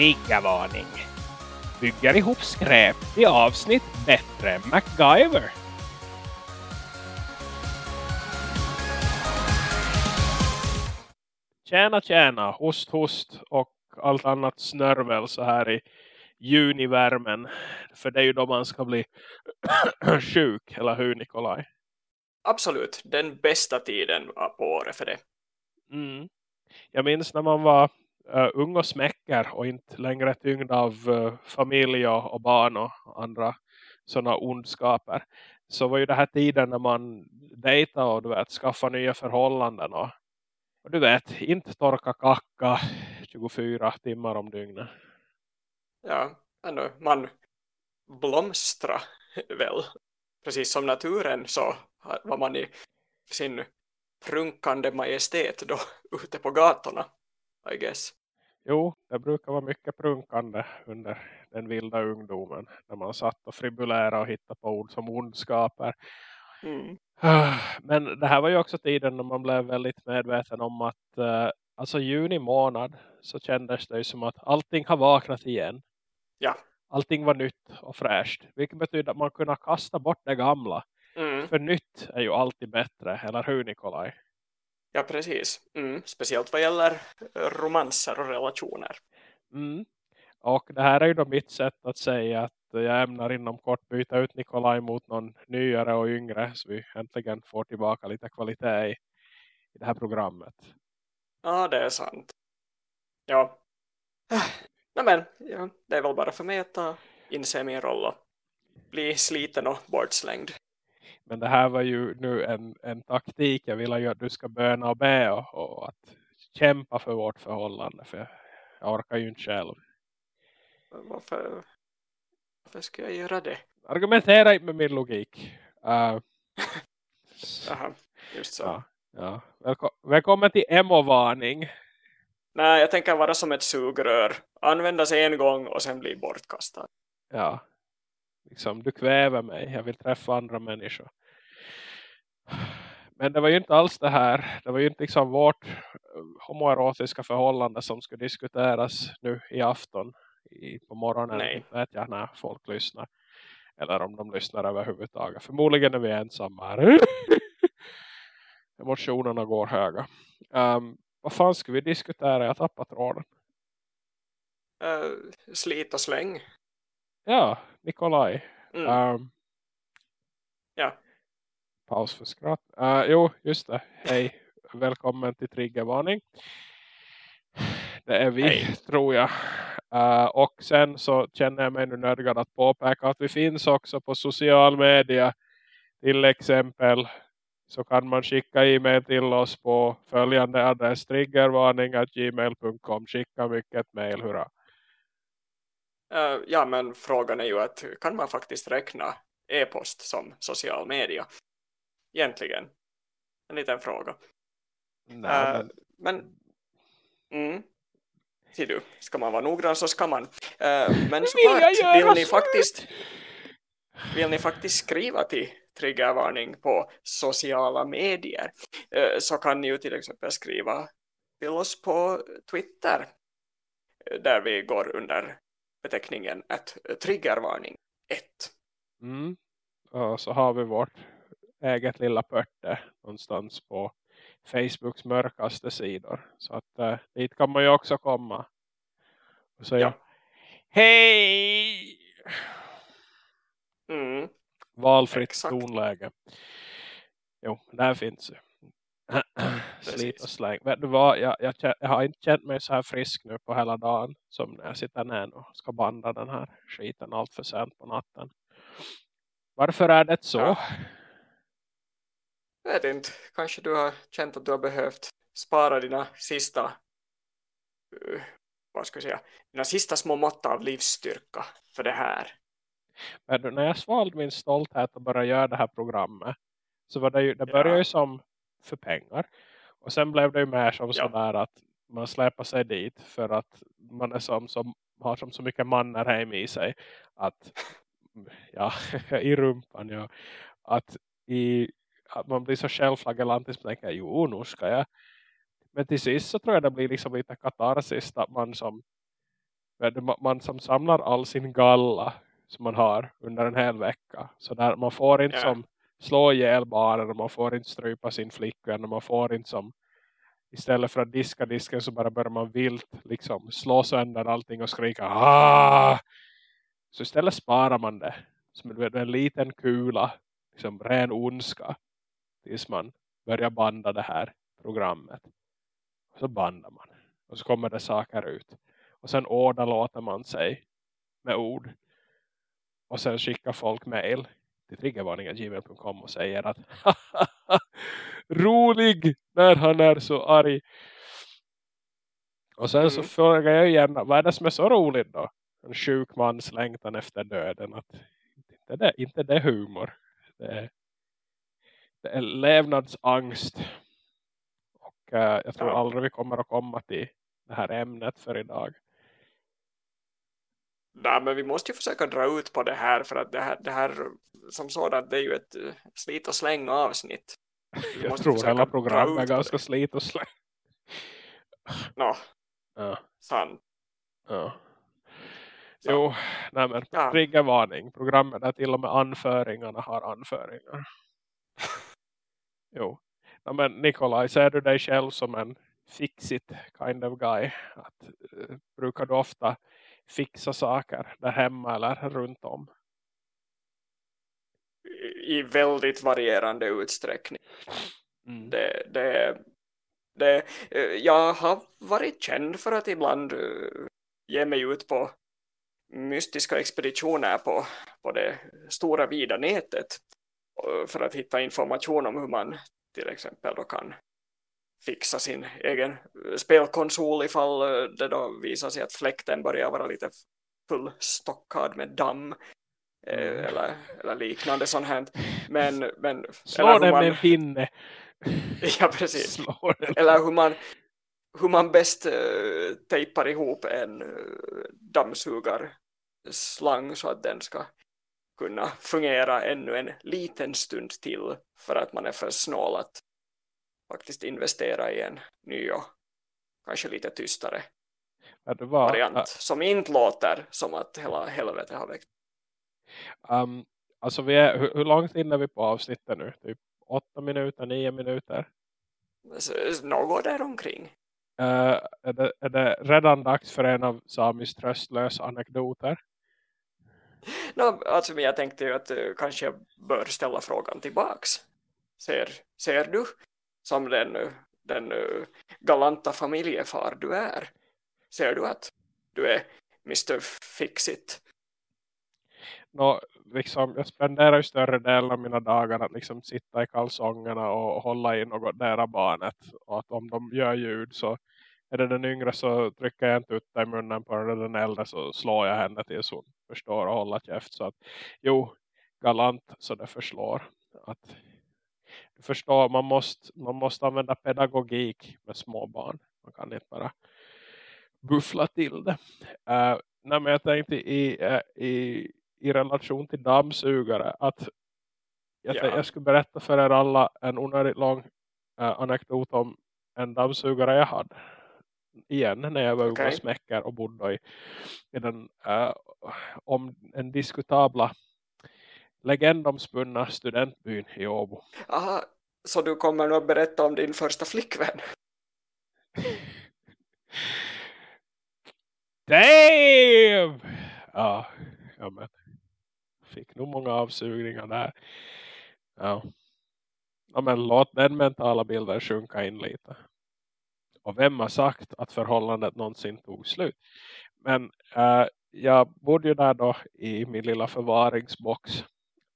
Triggervarning. Bygger ihop skräp i avsnitt bättre MacGyver. Tjäna tjäna, host host och allt annat snörvel så här i junivärmen. För det är ju då man ska bli sjuk, eller hur Nikolaj? Absolut, den bästa tiden på året för det. Mm. Jag minns när man var uh, ung och smäcker och inte längre tyngd av uh, familj och, och barn och andra sådana ondskaper. Så var ju det här tiden när man dejtade och du vet, skaffa nya förhållanden och, och du vet, inte torka kacka 24 timmar om dygnet. Ja, ändå, man blomstra väl. Precis som naturen så var man i sin prunkande majestät då ute på gatorna, i guess. Jo, det brukar vara mycket prunkande under den vilda ungdomen. När man satt och fribulerade och hittade på ord som ondskaper. Mm. Men det här var ju också tiden när man blev väldigt medveten om att uh, alltså juni månad så kändes det som att allting har vaknat igen. Ja. Allting var nytt och fräscht. Vilket betyder att man kunde kasta bort det gamla. Mm. För nytt är ju alltid bättre, eller hur Nikolaj? Ja, precis. Mm. Speciellt vad gäller romanser och relationer. Mm. Och det här är ju då mitt sätt att säga att jag ämnar inom kort byta ut Nikolaj mot någon nyare och yngre. Så vi äntligen får tillbaka lite kvalitet i, i det här programmet. Ja, det är sant. Ja. Nej men, ja, det är väl bara för mig att ta inse min roll och bli sliten och bortslängd. Men det här var ju nu en, en taktik. Jag vill ju att du ska böna och be och, och att kämpa för vårt förhållande. För jag orkar ju inte själv. Varför, varför ska jag göra det? Argumentera inte med min logik. Uh, Aha, just så. Ja, ja. Välkom välkommen till emo-varning. Nej, jag tänker vara som ett sugrör. Användas en gång och sen bli bortkastad. Ja. Liksom, du kväver mig. Jag vill träffa andra människor. Men det var ju inte alls det här. Det var ju inte liksom vårt eh, homoerotiska förhållande som skulle diskuteras nu i afton. I, på morgonen. Nej. Vet jag när folk lyssnar. Eller om de lyssnar överhuvudtaget. Förmodligen är vi ensamma här. Emotionerna går höga. Um, vad fan ska vi diskutera? Jag tappar tråden. Uh, slit och släng. Ja, Nikolaj. Mm. Um. Paus för skratt. Uh, jo, just det. Hej. Välkommen till Triggervarning. Det är vi, Hej. tror jag. Uh, och sen så känner jag mig nu nödgad att påpeka att vi finns också på social media. Till exempel så kan man skicka e-mail till oss på följande adress triggervarning.gmail.com. Skicka mycket mail, hurra. Uh, ja, men frågan är ju att kan man faktiskt räkna e-post som social media? Egentligen. En liten fråga. Nej, uh, men... Mm, ser du, ska man vara noggrann så ska man. Uh, men såklart, vill, ni faktiskt vill ni faktiskt skriva till triggervarning på sociala medier så kan ni ju till exempel skriva till oss på Twitter där vi går under beteckningen ett triggervarning 1. Mm. Och så har vi vårt eget lilla pörte någonstans på Facebooks mörkaste sidor. Så att uh, dit kan man ju också komma. Och säga ja. Hej! Mm. Valfritt Exakt. tonläge. Jo, där finns ju. Slit och släng. Vet du vad, jag, jag, jag, har inte känt mig så här frisk nu på hela dagen som när jag sitter ner och ska banda den här skiten allt för sent på natten. Varför är det så? Ja. Jag vet inte. Kanske du har känt att du har behövt spara dina sista uh, vad ska jag säga, dina sista små mått av livsstyrka för det här. Men när jag svalde min stolthet och började göra det här programmet så var det ju, det började ja. ju som för pengar. Och sen blev det ju mer som ja. sådär att man släpar sig dit för att man är som, som har som så mycket mannar hem i sig att ja, i rumpan ja, att, i, man blir så självflagellantisk och tänker, jo nu ska jag men till sist så tror jag det blir liksom lite katarsiskt att man som man som samlar all sin galla som man har under en hel vecka. Så där man får inte yeah. som slå ihjäl barnen och man får inte strypa sin flickvän och man får inte som istället för att diska disken så bara börjar man vilt liksom slå sönder allting och skrika Aah! så istället sparar man det som en liten kula liksom ren ondska tills man börjar banda det här programmet och så bandar man och så kommer det saker ut och sen låter man sig med ord och sen skickar folk mail till triggervarningar.gmail.com och säger att rolig när han är så arg. Och sen mm. så frågar jag igen, vad är det som är så roligt då? En sjuk mans längtan efter döden. Att, inte, det, inte det humor. Det är, det är levnadsangst. Och uh, jag tror aldrig vi kommer att komma till det här ämnet för idag. Nej, men vi måste ju försöka dra ut på det här för att det här, det här som sådant det är ju ett uh, slit och släng avsnitt. Vi jag tror hela programmet är ganska slit och släng. Nå, ja. sant. Ja. Jo, nej men ja. triggervarning. Programmet där till och med anföringarna har anföringar. Jo. Nej, men Nikolaj, ser du dig själv som en fix-it kind of guy? Att, uh, brukar du ofta fixa saker där hemma eller runt om? I väldigt varierande utsträckning. Mm. Det, det, det, eh, jag har varit känd för att ibland uh, ge mig ut på mystiska expeditioner på, på det stora vida nätet för att hitta information om hur man till exempel då kan fixa sin egen spelkonsol ifall eh, det då visar sig att fläkten börjar vara lite fullstockad med damm eh, mm. eller, eller liknande sånt här. Men, men, Slå den man, med en pinne. ja, precis. Eller hur man, hur man bäst uh, tejpar ihop en uh, dammsugarslang så att den ska kunna fungera ännu en liten stund till för att man är för snål att faktiskt investera i en ny och kanske lite tystare var, variant uh, som inte låter som att hela helvetet har växt. Um, alltså vi är, hur, hur långt inne är vi på avsnittet nu? Typ åtta minuter, nio minuter? Något där omkring. Uh, är, det, är det redan dags för en av Samis tröstlösa anekdoter? No, alltså, men jag tänkte ju att uh, kanske jag bör ställa frågan tillbaks. Ser, ser du som den, eh, den uh, galanta familjefar du är? Ser du att du är Mr. Fixit? No, liksom, jag spenderar ju större delen av mina dagar att liksom sitta i kalsongerna och hålla i något nära barnet. Och att om de gör ljud så är det den yngre så trycker jag inte ut i munnen på den, den äldre så slår jag henne tills hon förstår och håller käft. Så att jo, galant så det förslår. Att du förstår, man måste, man måste använda pedagogik med små barn. Man kan inte bara buffla till det. Uh, nej, men jag tänkte i, uh, i, i relation till dammsugare att jag, ja. jag skulle berätta för er alla en onödigt lång uh, anekdot om en dammsugare jag hade igen när jag var okay. ung och smäcker och bodde i, i den uh, om en diskutabla legendomspunna studentbyn i Åbo. Aha, så du kommer nog att berätta om din första flickvän? Damn! Ja, ja men fick nog många avsugningar där. Ja. ja men låt den mentala bilden sjunka in lite. Och vem har sagt att förhållandet någonsin tog slut? Men äh, jag bodde ju där då i min lilla förvaringsbox.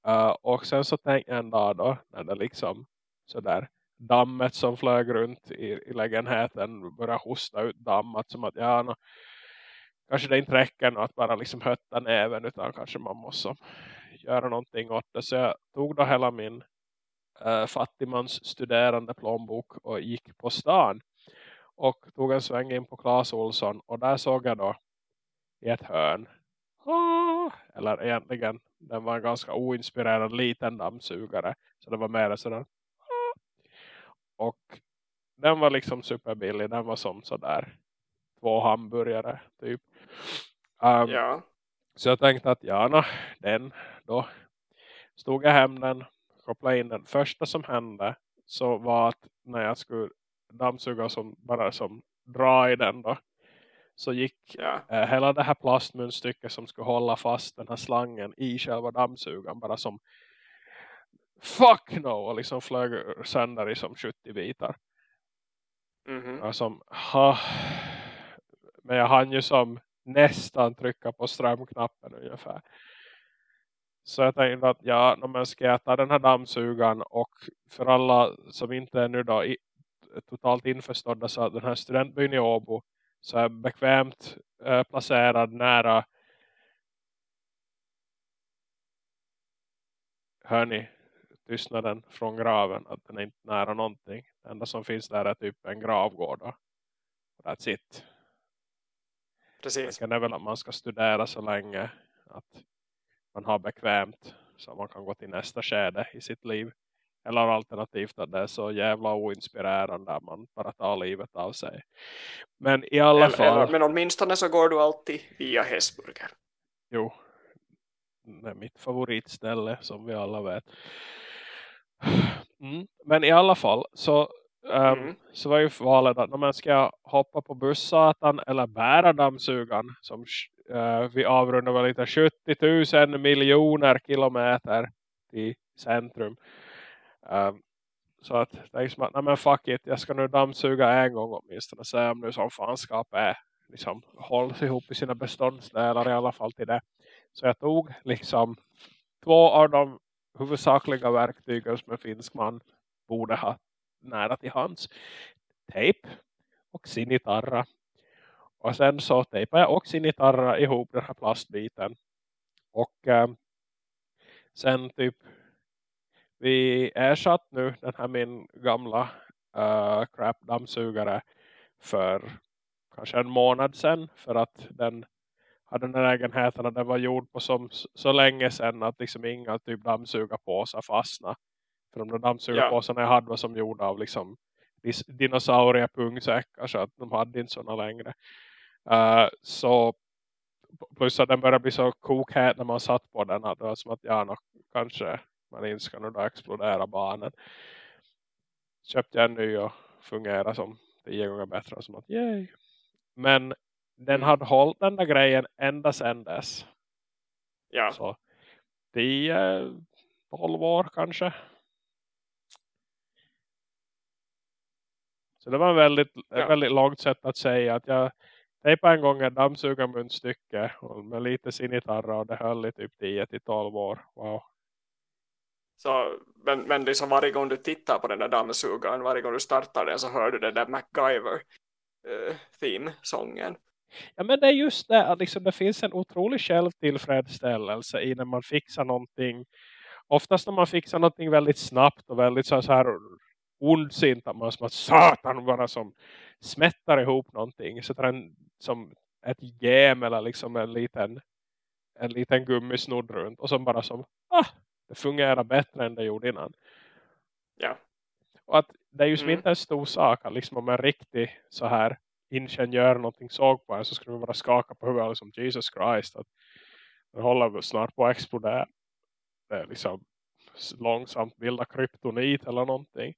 Uh, och sen så tänkte jag en dag då när det liksom sådär dammet som flög runt i, i lägenheten började hosta ut dammat som att ja, no, kanske det inte räcker att bara liksom hötta näven utan kanske man måste göra någonting åt det. Så jag tog då hela min eh, uh, fattigmans studerande plånbok och gick på stan och tog en sväng in på Clas Olsson och där såg jag då i ett hörn ah, eller egentligen den var en ganska oinspirerad liten dammsugare så det var mer sådär ah. och den var liksom superbillig den var som sådär två hamburgare typ Um, ja. Så jag tänkte att ja, no, den då stod jag hem den, kopplade in den. Första som hände så var att när jag skulle dammsuga som bara som dra i den då så gick ja. eh, hela det här plastmunstycket som skulle hålla fast den här slangen i själva dammsugan bara som fuck no och liksom flög sönder i som 70 bitar. Mm -hmm. som, ha, men jag hann ju som nästan trycka på strömknappen ungefär. Så jag tänkte att ja, men ska jag ta den här dammsugan och för alla som inte är nu då totalt införstådda så att den här studentbyn i Åbo så är bekvämt eh, placerad nära hör ni tystnaden från graven att den är inte nära någonting. Det enda som finns där är typ en gravgård. Då. That's it. Precis. Det är väl att man ska studera så länge att man har bekvämt så man kan gå till nästa skede i sitt liv. Eller alternativt att det är så jävla oinspirerande att man bara tar livet av sig. Men i alla eller, fall... Eller, men åtminstone så går du alltid via Hesburger. Jo, det är mitt favoritställe som vi alla vet. Mm. Men i alla fall så, um, mm. så var ju valet att man ska hoppa på bussatan eller bära dammsugan som uh, vi avrundar väl lite 70 000 miljoner kilometer i centrum. Um, så att det är liksom att, nej men fuck it, jag ska nu dammsuga en gång åtminstone. Se om nu som fanskap är eh, liksom hålls ihop i sina beståndsdelar i alla fall till det. Så jag tog liksom två av de huvudsakliga verktygen som en finsk man borde ha nära till hands. Tejp och sinitarra. Och sen så tejpade jag och sinitarra ihop den här plastbiten. Och eh, sen typ vi ersatt nu den här min gamla uh, crap dammsugare för kanske en månad sedan för att den hade den lägenheten att den var gjord på som, så länge sedan att liksom inga typ dammsugarpåsar fastnade. För de där dammsugarpåsarna ja. jag hade var som gjorda av liksom dinosaurier pungsäckar så att de hade inte sådana längre. Uh, så plus att den började bli så kokhät när man satt på den att det var som att ja, kanske man inte ska då explodera banan. Köpte jag en ny och fungerar som tio gånger bättre som att yay. Men den mm. hade hållit den där grejen ända sedan dess. Ja. Så 10, 12 år kanske. Så det var en väldigt, ja. väldigt långt sätt att säga att jag tejpade en gång en dammsugarmunstycke med lite sinitarra och det höll i typ 10-12 år. Wow. Så, men, men liksom varje gång du tittar på den där dammsugaren, varje gång du startar den så hör du den där MacGyver uh, theme-sången. Ja men det är just det att liksom det finns en otrolig självtillfredsställelse i när man fixar någonting. Oftast när man fixar någonting väldigt snabbt och väldigt så här ondsint att man som att satan bara som smättar ihop någonting. Så en som ett gem eller liksom en liten en liten gummisnodd runt och som bara som ah, det fungerar bättre än det gjorde innan. Ja. Och att det är ju mm. inte en stor sak att liksom om en riktig så här ingenjör någonting såg på en så skulle man bara skaka på huvudet liksom Jesus Christ att den håller snart på att explodera. Det är liksom långsamt bilda kryptonit eller någonting.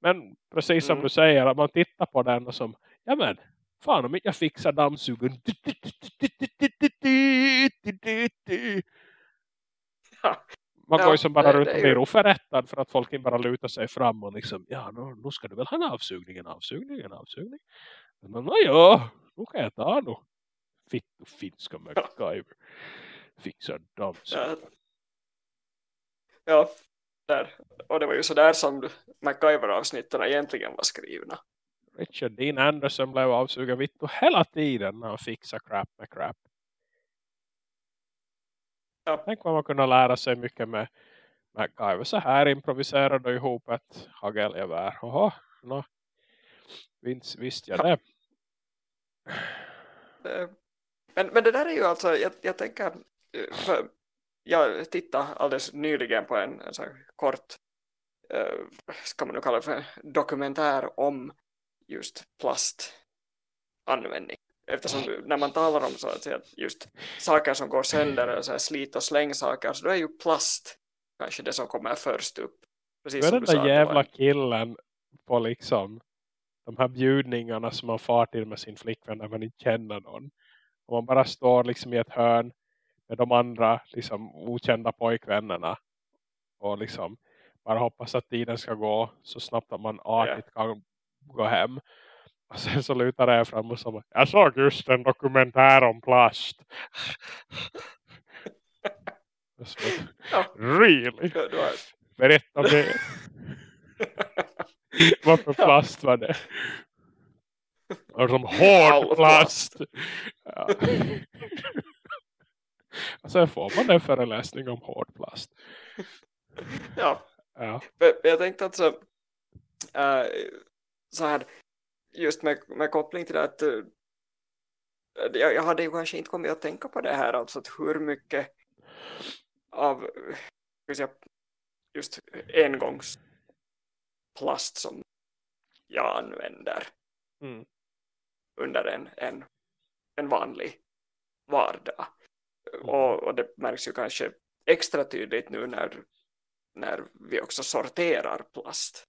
Men precis som mm. du säger att man tittar på den och som ja men fan om jag fixar dammsugen Man ja, går ju som bara runt och blir oförrättad för att folk inte bara lutar sig fram och liksom, ja, nu, nu ska du väl ha en avsugning, en avsugning, en avsugning. Men ja, nu kan jag ta nu. Fitt och finska MacGyver. Fixar dammsugning. Ja. ja, där. Och det var ju så där som MacGyver-avsnitten egentligen var skrivna. Richard Dean Anderson blev avsugen vitt hela tiden när han fixade crap med crap. Ja. Tänk vad man kunde lära sig mycket med MacGyver. Så här improviserade ihop ett hagelgevär. Jaha, no. visst, visst jag det. Men, men det där är ju alltså, jag, jag tänker, för jag tittade alldeles nyligen på en, en kort, ska man nu kalla det för dokumentär om just plastanvändning eftersom när man talar om så att säga, just saker som går sönder eller så slit och släng saker så då är ju plast kanske det som kommer först upp. Precis som den där jävla killen på liksom de här bjudningarna som man far till med sin flickvän när man inte känner någon. Och man bara står liksom i ett hörn med de andra liksom okända pojkvännerna och liksom bara hoppas att tiden ska gå så snabbt att man artigt kan gå hem. Och sen så lutar jag fram och så jag såg just en dokumentär om plast. ja. Really? Berätta mer. Vad för plast var det? Och som hård plast. Ja. Och sen får man en föreläsning om hård plast. Ja. ja. Jag tänkte att så, äh, så här, just med, med koppling till det att äh, jag, jag hade ju kanske inte kommit att tänka på det här, alltså att hur mycket av säga, just engångsplast som jag använder mm. under en, en, en vanlig vardag. Mm. Och, och det märks ju kanske extra tydligt nu när, när vi också sorterar plast.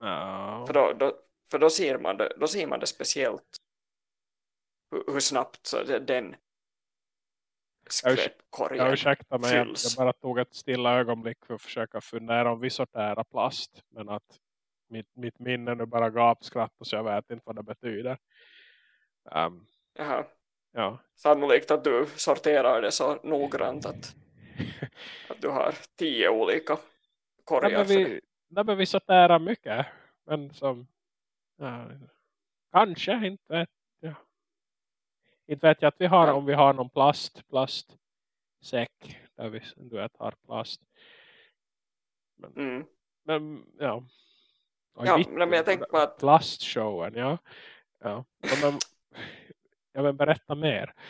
För, då, då, för då ser man det, då ser man det speciellt hur, hur snabbt så den skräpkorgen jag ursäkta mig, jag, jag bara tog ett stilla ögonblick för att försöka fundera om vi sorterar plast. Men att mitt, mitt minne nu bara gapskratt så jag vet inte vad det betyder. Um, Jaha. Ja. Sannolikt att du sorterar det så noggrant att, att du har tio olika korgar. Men vi, nej, men vi sorterar mycket. Men som ja, kanske inte vet jag. Inte vet jag att vi har om vi har någon plast, plastsäck där vi du vet, har plast. Men, mm. men ja. Och ja, men jag tänkte på att... Plastshowen, ja. Ja, men, jag vill berätta mer.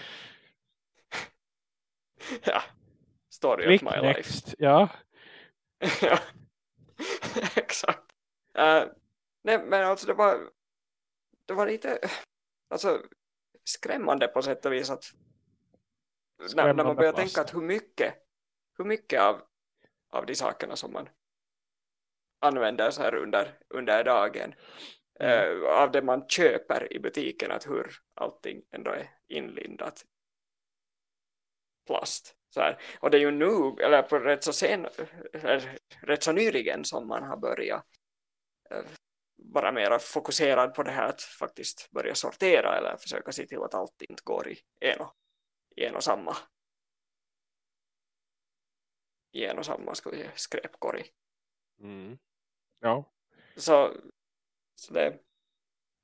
Ja, story Click of my next. life. Ja. exakt. Uh, nej, men alltså det var det var lite alltså, skrämmande på sätt och vis att när, när man börjar plast. tänka att hur mycket hur mycket av, av de sakerna som man använder så här under, under dagen mm. uh, av det man köper i butiken att hur allting ändå är inlindat plast så här. och det är ju nu eller på rätt så sen eller, rätt så nyligen som man har börjat uh, vara mer fokuserad på det här att faktiskt börja sortera eller försöka se till att allt inte går i en och, i en och samma i en och samma skräpkorg. Mm. Ja. Så, så det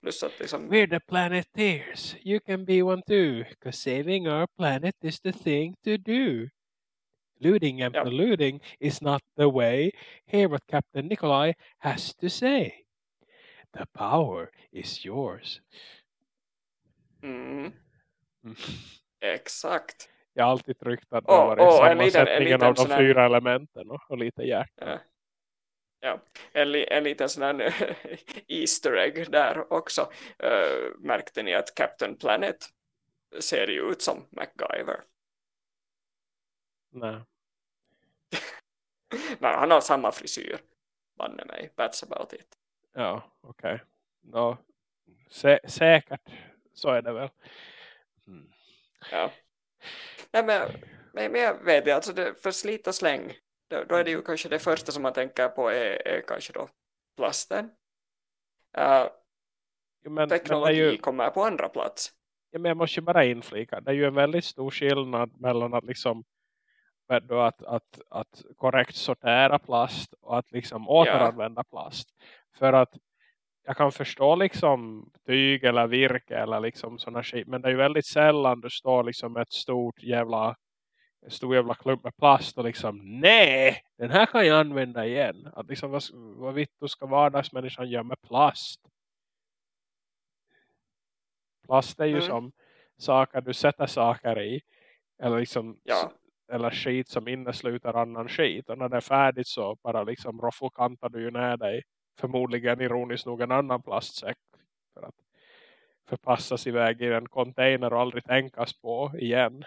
plus att liksom... We're the planeteers. You can be one too. Because saving our planet is the thing to do. Looting and ja. polluting is not the way. Hear what Captain Nikolai has to say. The power is yours. Mm. mm. Exakt. Jag har alltid tryckt att det oh, var oh, sammansättningen av de fyra elementen och, och lite hjärta. Ja. Ja, en, en liten sån här Easter egg där också. Uh, märkte ni att Captain Planet ser ju ut som MacGyver? Nej. Nej, han har samma frisyr. Banne mig, that's about it. Ja, okej. Okay. No, sä säkert, så är det väl. Mm. Ja. Nej, men, men, jag vet alltså det, för slit och släng då, då, är det ju kanske det första som man tänker på är, är kanske då plasten. Uh, men, teknologi men ju, kommer på andra plats. Ja, men jag måste ju bara inflika. Det är ju en väldigt stor skillnad mellan att liksom att, att, att korrekt sortera plast och att liksom återanvända ja. plast. För att jag kan förstå liksom tyg eller virke eller liksom sådana skit. Men det är ju väldigt sällan du står liksom ett stort jävla stor jävla klump med plast och liksom, nej, den här kan jag använda igen. Att liksom, vad, vad vitt du ska vardagsmänniskan göra med plast? Plast är ju mm. som saker du sätter saker i. Eller liksom, ja. eller skit som innesluter annan skit. Och när det är färdigt så bara liksom roffelkantar du ju ner dig. Förmodligen ironiskt nog en annan plastsäck. För att förpassas iväg i en container och aldrig tänkas på igen.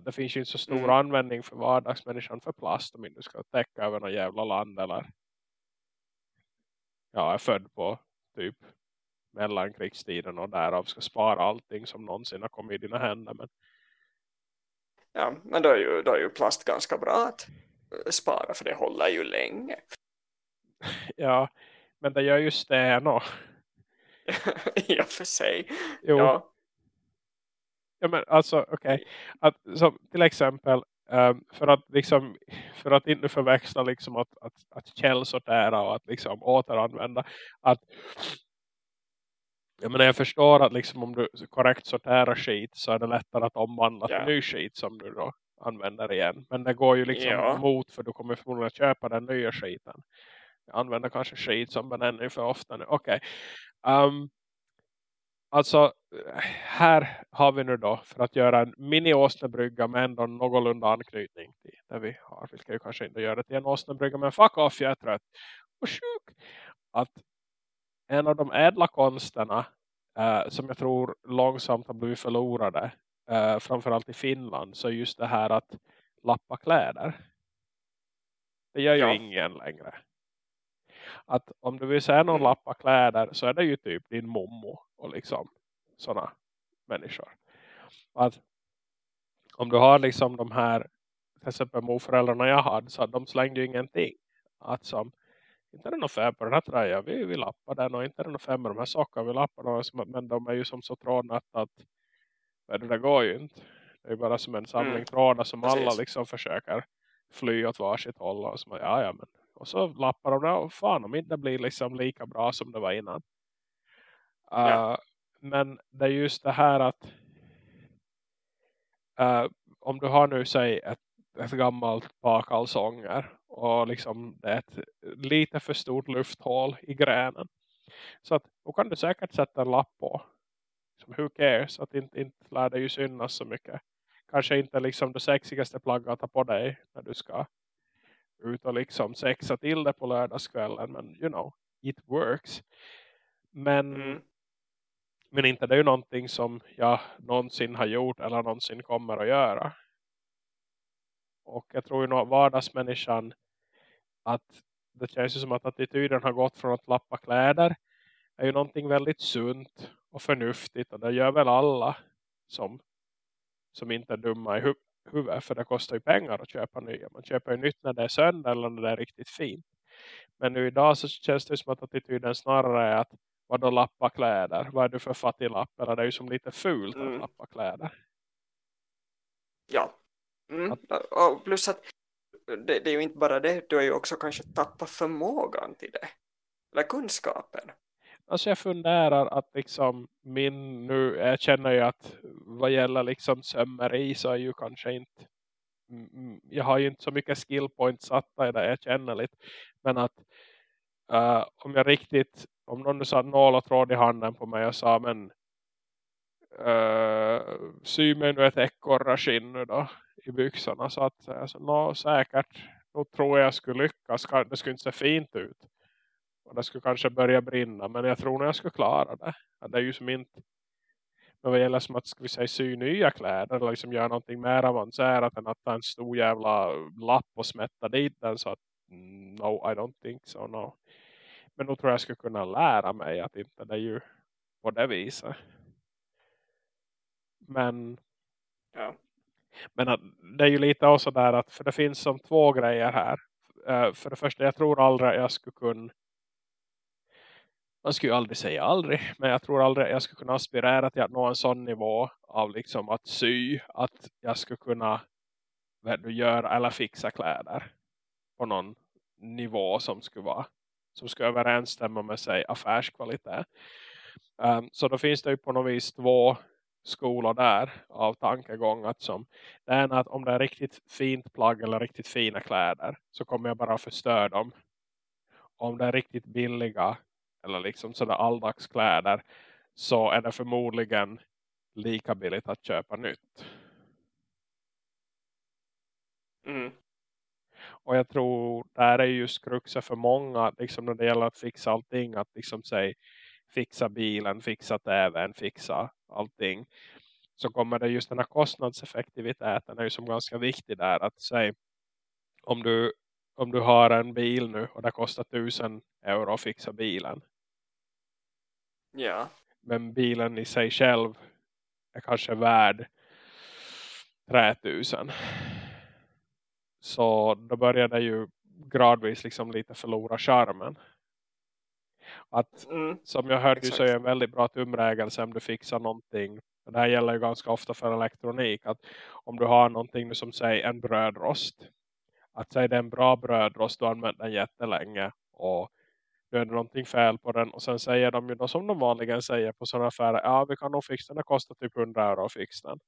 Att det finns ju inte så stor mm. användning för vardagsmänniskan för plast om du ska täcka över någon jävla land eller ja, är född på typ mellankrigstiden och därav ska spara allting som någonsin har kommit i dina händer. Men... Ja, men då är, ju, då är ju plast ganska bra att eh, spara för det håller ju länge. Ja, men det gör ju sten och... ja, för sig. Jo. Ja. Ja, men alltså, okej. Okay. till exempel, um, för att liksom, för att inte förväxla liksom att, att, att källsortera och att liksom återanvända. Att jag menar jag förstår att liksom om du korrekt sorterar skit så är det lättare att omvandla till yeah. ny skit som du då använder igen. Men det går ju liksom ja. mot för du kommer förmodligen att köpa den nya skiten. Jag använder kanske skit som benämning för ofta nu. Okej. Okay. Um, alltså här har vi nu då för att göra en mini åsnebrygga med ändå någorlunda anknytning till det vi har. Vi ska ju kanske inte göra det till en åsnebrygga men fuck off jag är trött. Och sjuk. Att en av de ädla konsterna eh, som jag tror långsamt har blivit förlorade eh, framförallt i Finland så är just det här att lappa kläder. Det gör ju ja. ingen längre. Att om du vill säga någon lappa kläder så är det ju typ din mommo och liksom sådana människor. Att om du har liksom de här till exempel morföräldrarna jag hade så de slängde ju ingenting. Att som inte är det något fem på den här tröjan, vi vill lappa den och inte är det något fem med de här sockorna, vi lappar dem, men de är ju som så trådnät att det där går ju inte. Det är bara som en samling mm. trådar som Precis. alla liksom försöker fly åt varsitt håll och så, ja, ja, men och så lappar de det och fan om inte det blir liksom lika bra som det var innan. Uh, ja. Men det är just det här att uh, om du har nu säg ett, ett gammalt par kalsonger och liksom det är ett lite för stort lufthål i gränen. Så att då kan du säkert sätta en lapp på. Som who cares? Att inte, inte lär dig ju synas så mycket. Kanske inte liksom det sexigaste plagget att ta på dig när du ska ut och liksom sexa till det på lördagskvällen. Men you know, it works. Men, mm. men inte det är ju någonting som jag någonsin har gjort eller någonsin kommer att göra. Och jag tror ju nog vardagsmänniskan att det känns ju som att attityden har gått från att lappa kläder är ju någonting väldigt sunt och förnuftigt och det gör väl alla som, som inte är dumma i hu huvudet för det kostar ju pengar att köpa nya. Man köper ju nytt när det är sönder eller när det är riktigt fint. Men nu idag så känns det som att attityden snarare är att vad då lappa kläder? Vad är du för fattig lapp? Eller det är ju som lite fult mm. att lappa kläder. Ja. Mm. Att, plus att det, det, är ju inte bara det, du har ju också kanske tappat förmågan till det. Eller kunskapen. Alltså jag funderar att liksom min nu, jag känner ju att vad gäller liksom sömmeri så är ju kanske inte jag har ju inte så mycket skill points satta i det, jag känner lite. Men att uh, om jag riktigt, om någon nu sa nål och tråd i handen på mig och sa men uh, sy mig nu ett ekorra skinn nu då i byxorna så att alltså, nå, säkert då tror jag skulle lyckas det skulle inte se fint ut och det skulle kanske börja brinna men jag tror nog jag skulle klara det det är ju som inte men vad gäller som att ska vi säga sy nya kläder eller liksom göra någonting mer avancerat än att ta en stor jävla lapp och smätta dit den så att no I don't think so no men då tror jag skulle kunna lära mig att inte det är ju på det viset men ja. Men att, det är ju lite också där att för det finns som två grejer här. Uh, för det första, jag tror aldrig jag skulle kunna man skulle ju aldrig säga aldrig, men jag tror aldrig jag skulle kunna aspirera till att nå en sån nivå av liksom att sy, att jag skulle kunna du, göra eller fixa kläder på någon nivå som skulle vara som skulle överensstämma med sig affärskvalitet. Um, så då finns det ju på något vis två skolor där av tankegångat som det ena att om det är riktigt fint plagg eller riktigt fina kläder så kommer jag bara förstöra dem. Om det är riktigt billiga eller liksom sådär alldagskläder så är det förmodligen lika billigt att köpa nytt. Mm. Och jag tror där är just kruxet för många liksom när det gäller att fixa allting att liksom säga fixa bilen, fixa tvn, fixa allting. Så kommer det just den här kostnadseffektiviteten är ju som ganska viktig där. Att säga om du, om du har en bil nu och det kostar tusen euro att fixa bilen. Ja. Men bilen i sig själv är kanske värd 3000. Så då börjar det ju gradvis liksom lite förlora charmen. Att, mm, som jag hörde så är en väldigt bra tumregelse om du fixar någonting. Det här gäller ju ganska ofta för elektronik. Att om du har någonting som säger en brödrost. Att säga det är en bra brödrost, du har använt den jättelänge. Och det någonting fel på den. Och sen säger de ju då som de vanligen säger på sådana affärer. Ja vi kan nog fixa den, det kostar typ 100 euro att fixa den.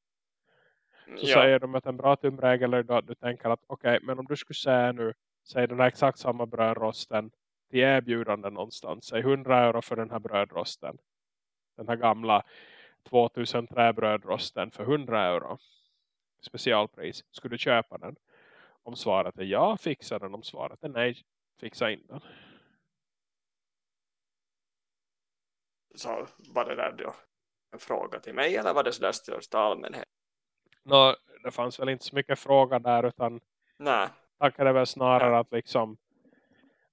Så ja. säger de att en bra tumregel är då att du tänker att okej, okay, men om du skulle säga nu, säg den här exakt samma brödrosten till erbjudande någonstans. Säg 100 euro för den här brödrosten. Den här gamla 2000 träbrödrosten för 100 euro. Specialpris. Skulle du köpa den? Om svaret är ja, fixa den. Om svaret är nej, fixa in den. Så var det där då en fråga till mig eller var det sådär största allmänhet? no, det fanns väl inte så mycket fråga där utan Nej. tackade väl snarare att liksom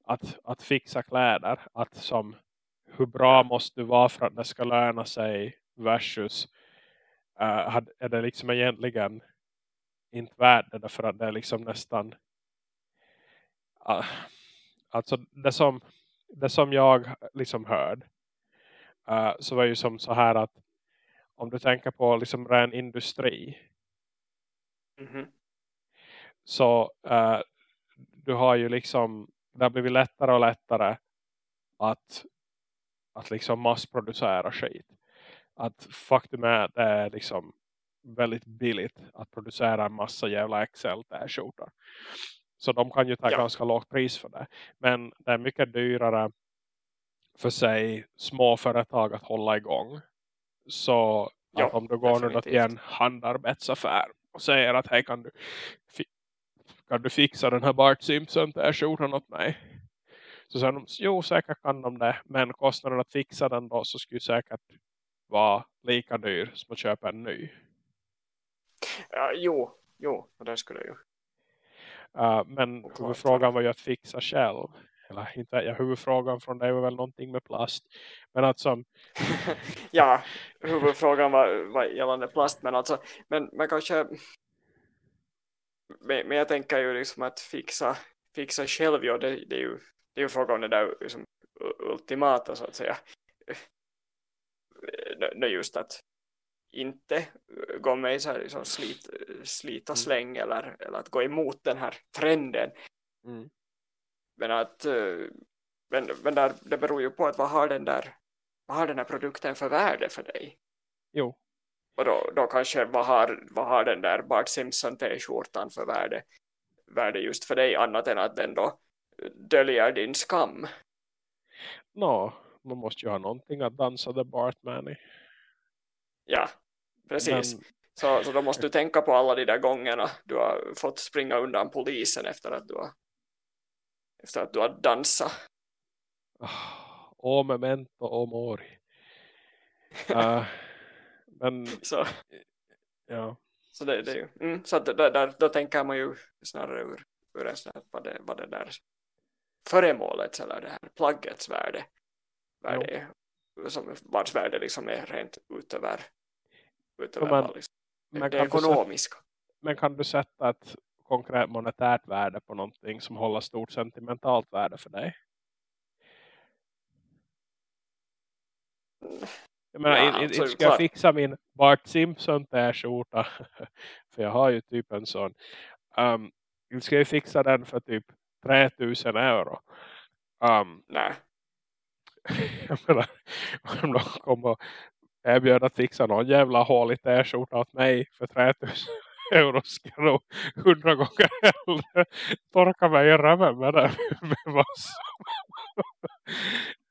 att, att fixa kläder att som hur bra måste du vara för att det ska löna sig versus uh, är det liksom egentligen inte värt det för att det är liksom nästan uh, alltså det som det som jag liksom hörde uh, så var ju som så här att om du tänker på liksom ren industri Mm -hmm. Så uh, du har ju liksom, det har blivit lättare och lättare att, att liksom massproducera skit. Att faktum är att det är liksom väldigt billigt att producera en massa jävla Excel-skjortor. Så de kan ju ta ja. ganska lågt pris för det. Men det är mycket dyrare för sig små företag att hålla igång. Så ja, om du går definitivt. nu till en handarbetsaffär och säger att hej kan du, kan du fixa den här Bart Simpson till skjortan åt mig? Så säger de, jo säkert kan de det. Men kostnaden att fixa den då så skulle säkert vara lika dyr som att köpa en ny. Ja, jo, jo, det skulle ju. Uh, men huvudfrågan var ju att fixa själv. Eller inte jag, huvudfrågan från dig var väl någonting med plast. Men att som... ja, huvudfrågan var, var gällande plast. Men alltså, men, men kanske... Men, men jag tänker ju liksom att fixa, fixa själv, ja, det, det, är ju, det är ju frågan om det där liksom, ultimata så att säga. Det just att inte gå med i så här, liksom slit, slita mm. släng eller, eller att gå emot den här trenden. Mm. Men att men, men där, det beror ju på att vad har den där vad har den här produkten för värde för dig? Jo. Och då, då kanske vad har, vad har den där Bart Simpson t-skjortan för värde, värde just för dig annat än att den då döljer din skam? Nå, man måste ju ha någonting att dansa The Bartman i. Ja, precis. Men... Så, så då måste du tänka på alla de där gångerna du har fått springa undan polisen efter att du har efter att du har dansat. Oh, memento o mori. Uh, men så. ja. Så det, det är ju, mm, så att där, där, då tänker man ju snarare ur, ur en sån här, vad det, vad det där föremålet eller det här plaggets värde, värde som, vars värde liksom är rent utöver, utöver men, liksom, det ekonomiska. Sätta, men kan du sätta ett konkret monetärt värde på någonting som håller stort sentimentalt värde för dig? Jag menar, ja, inte ska jag fixa min Bart Simpson skjorta för jag har ju typ en sån. Um, ska jag fixa den för typ 3000 euro? Um, Nej. jag menar, om de kommer erbjuda att fixa någon jävla hålig t-skjorta åt mig för 3000 euro ska jag nog hundra gånger hellre torka mig i röven med massor.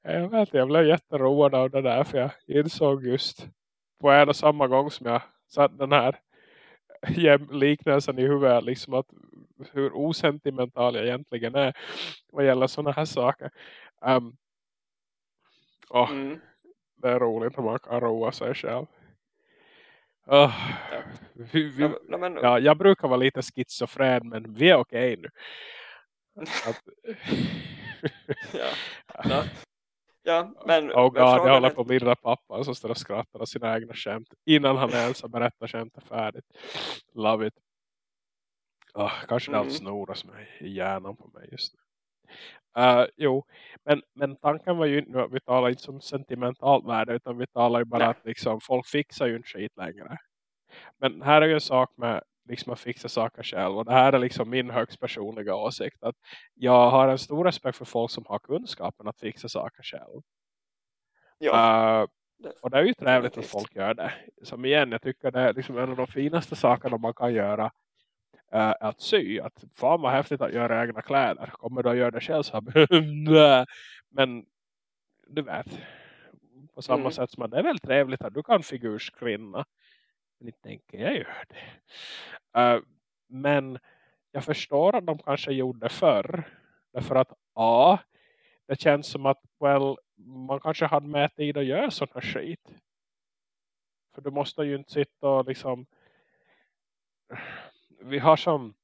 Jag vet jag blev jätteroad av det där för jag insåg just på en och samma gång som jag satt den här liknelsen i huvudet liksom att hur osentimental jag egentligen är vad gäller sådana här saker. Um, och, mm. det är roligt om man kan roa sig själv. Oh, ja. Vi, vi, ja, men, ja, jag brukar vara lite schizofren men vi är okej okay nu. Att, ja. ja. Ja, men, oh God, jag håller på att bilda pappa som står och skrattar av sina egna skämt innan han ens har berättat skämtet färdigt. Love it. Oh, kanske mm. det allt snoras mig i hjärnan på mig just nu. Uh, jo, men, men tanken var ju inte att vi talar inte som sentimentalt värde utan vi talar ju bara Nej. att liksom, folk fixar ju inte skit längre. Men här är ju en sak med liksom att fixa saker själv och det här är liksom min högst personliga åsikt att jag har en stor respekt för folk som har kunskapen att fixa saker själv. Ja. Uh, och det är ju trevligt att folk gör det. Som igen, jag tycker det är liksom en av de finaste sakerna man kan göra uh, att sy. Att fan vad häftigt att göra egna kläder. Kommer du att göra det själv Men du vet. På samma mm. sätt som att det är väldigt trevligt att du kan figurskvinna. Men inte tänker jag gör det. Uh, men jag förstår att de kanske gjorde förr. Därför att A. Det känns som att well, man kanske hade med tid att göra sån här skit. För du måste ju inte sitta och liksom vi har som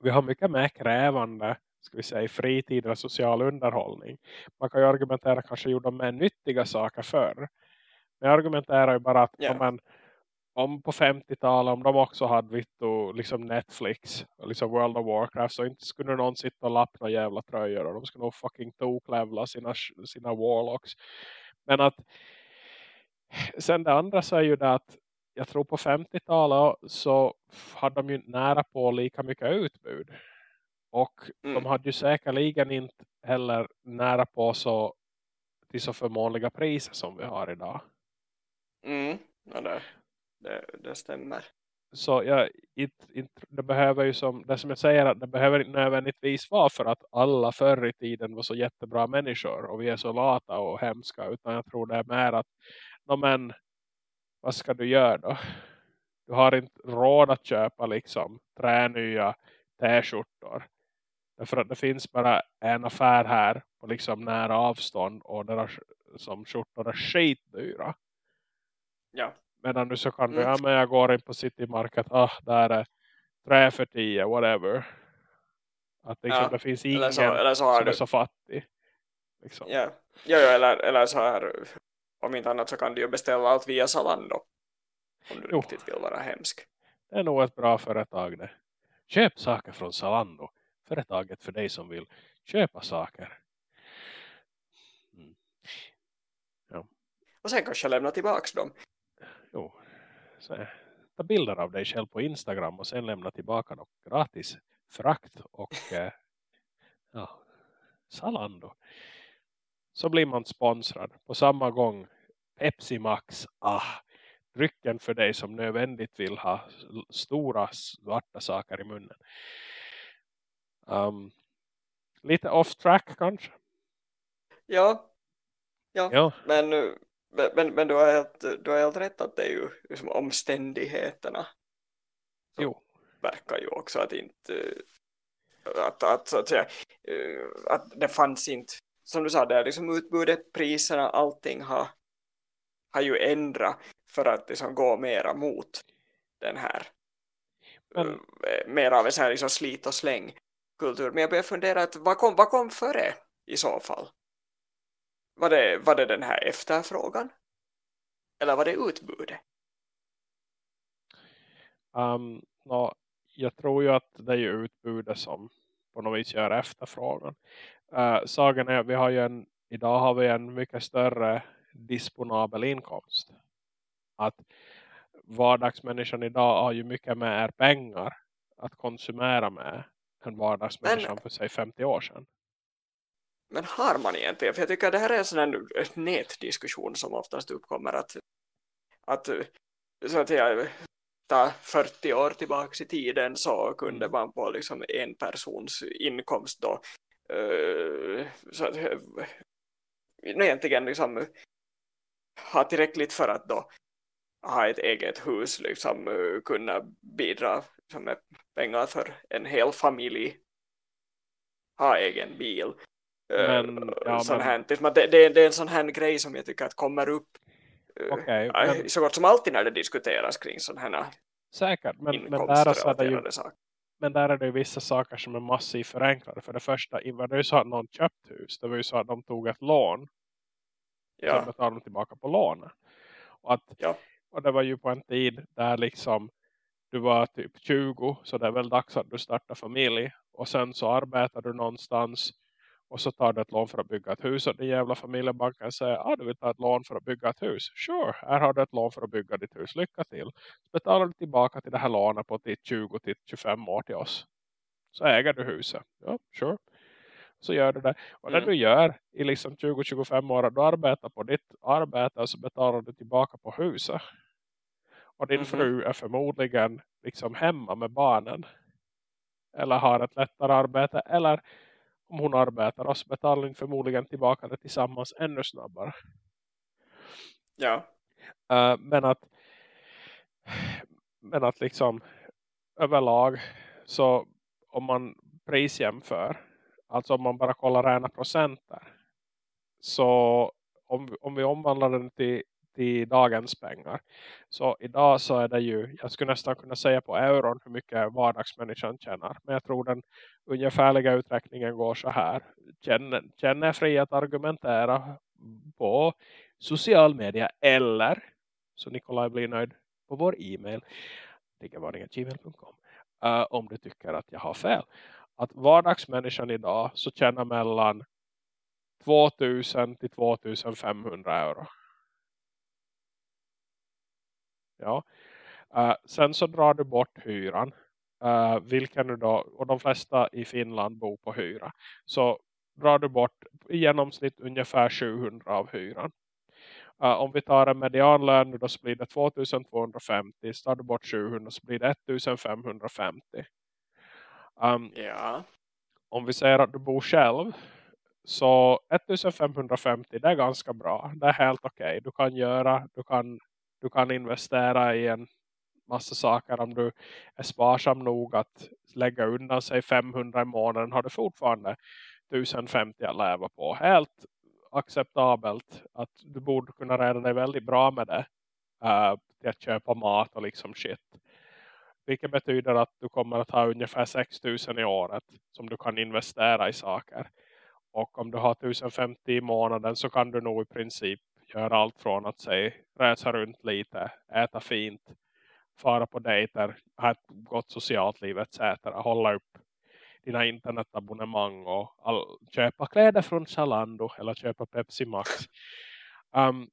vi har mycket mer krävande ska vi säga, fritid och social underhållning. Man kan ju argumentera kanske gjorde mer nyttiga saker förr. Men jag argumenterar ju bara att yeah. om, man, om på 50-talet om de också hade vittu, liksom Netflix och liksom World of Warcraft så inte skulle någon sitta och lappa jävla tröjor och de skulle nog fucking toklevla sina, sina warlocks. Men att sen det andra så är ju det att jag tror på 50-talet så hade de ju nära på lika mycket utbud. Och mm. de hade ju säkerligen inte heller nära på så till så förmånliga priser som vi har idag. Mm, ja, det, det, det stämmer. Så ja, it, it, det behöver ju som, det som jag säger att det behöver inte nödvändigtvis vara för att alla förr i tiden var så jättebra människor och vi är så lata och hemska utan jag tror det är mer att no, men, vad ska du göra då? Du har inte råd att köpa liksom tränya t-skjortor. Därför att det finns bara en affär här på liksom nära avstånd och deras som skjortor är skitdyra. Ja. Medan nu så kan mm. du, ja men jag går in på City Market, ah där är trä för tio, whatever. Att liksom, ja. det finns ingen eller så, eller så som du... är så fattig. Liksom. Ja, ja, ja eller, eller så här om inte annat så kan du ju beställa allt via Zalando. Om du jo. riktigt vill vara hemsk. Det är nog ett bra företag det. Köp saker från Zalando. Företaget för dig som vill köpa saker. Mm. Ja. Och sen kanske lämna tillbaka dem. Jo. Så, ta bilder av dig själv på Instagram och sen lämna tillbaka dem gratis. Frakt och eh, ja, Zalando så blir man sponsrad på samma gång Pepsi Max ah, drycken för dig som nödvändigt vill ha stora svarta saker i munnen um, lite off track kanske ja ja, ja. Men, men, men du, har helt, du har helt rätt att det är ju liksom omständigheterna jo. verkar ju också att inte att, att, så att, säga, eh, att det fanns inte som du sa, där liksom utbudet, priserna, allting har, har ju ändrat för att liksom gå mera mot den här Men... uh, mer av en sån här liksom slit och släng kultur. Men jag börjar fundera, att vad, kom, vad kom före i så fall? Var det, var det den här efterfrågan? Eller var det utbudet? Um, no, jag tror ju att det är utbudet som på något vis gör efterfrågan äh, saken är vi har ju en, idag har vi en mycket större disponabel inkomst. Att vardagsmänniskan idag har ju mycket mer pengar att konsumera med än vardagsmänniskan men, för sig 50 år sedan. Men har man egentligen? För jag tycker att det här är en sån här nätdiskussion som oftast uppkommer att, att så att jag ta 40 år tillbaka i tiden så kunde mm. man på liksom en persons inkomst då uh, så att, uh, egentligen liksom ha tillräckligt för att då ha ett eget hus liksom uh, kunna bidra liksom, med pengar för en hel familj. Ha egen bil. Men, ja, sån men... här, det, det, det, är en sån här grej som jag tycker att kommer upp okay, men... så gott som alltid när det diskuteras kring sådana här Säkert, men, men där, så är det ju, men där är det ju vissa saker som är massivt förenklade. För det första, var det ju så att någon köpt hus. Det var ju så att de tog ett lån. Ja. Sen betalade de tillbaka på lånet. Och, att, ja. och det var ju på en tid där liksom du var typ 20 så det är väl dags att du startar familj. Och sen så arbetar du någonstans och så tar du ett lån för att bygga ett hus och den jävla familjebanken säger ah, du vill ta ett lån för att bygga ett hus. Sure, här har du ett lån för att bygga ditt hus. Lycka till. Så betalar du tillbaka till det här lånet på 20-25 år till oss. Så äger du huset. Ja, sure. Så gör du det. Och mm. när du gör i liksom 20-25 år du arbetar på ditt arbete så betalar du tillbaka på huset. Och din mm -hmm. fru är förmodligen liksom hemma med barnen. Eller har ett lättare arbete. Eller om hon arbetar betalar hon förmodligen tillbaka det tillsammans ännu snabbare. Ja. Uh, men att men att liksom överlag så om man prisjämför alltså om man bara kollar rena procenter så om, om vi omvandlar den till till dagens pengar. Så idag så är det ju, jag skulle nästan kunna säga på euron hur mycket vardagsmänniskan tjänar. Men jag tror den ungefärliga uträkningen går så här. Känner, känner fri att argumentera på social media eller så Nikolaj blir nöjd på vår e-mail gmail.com uh, eh, om du tycker att jag har fel. Att vardagsmänniskan idag så tjänar mellan 2000 till 2500 euro. Ja. Uh, sen så drar du bort hyran. Uh, vilken du då, och de flesta i Finland bor på hyra. Så drar du bort i genomsnitt ungefär 700 av hyran. Uh, om vi tar en medianlön då så blir det 2250. Så tar du bort 700 så blir det 1550. Um, ja. Om vi säger att du bor själv. Så 1550 det är ganska bra. Det är helt okej. Okay. Du kan göra, du kan du kan investera i en massa saker om du är sparsam nog att lägga undan sig 500 i månaden har du fortfarande 1050 att leva på. Helt acceptabelt att du borde kunna rädda dig väldigt bra med det uh, till att köpa mat och liksom shit. Vilket betyder att du kommer att ha ungefär 6000 i året som du kan investera i saker. Och om du har 1050 i månaden så kan du nog i princip göra allt från att säga resa runt lite, äta fint, fara på dejter, ha ett gott socialt liv etc. Hålla upp dina internetabonnemang och all, köpa kläder från Zalando eller köpa Pepsi Max. Um,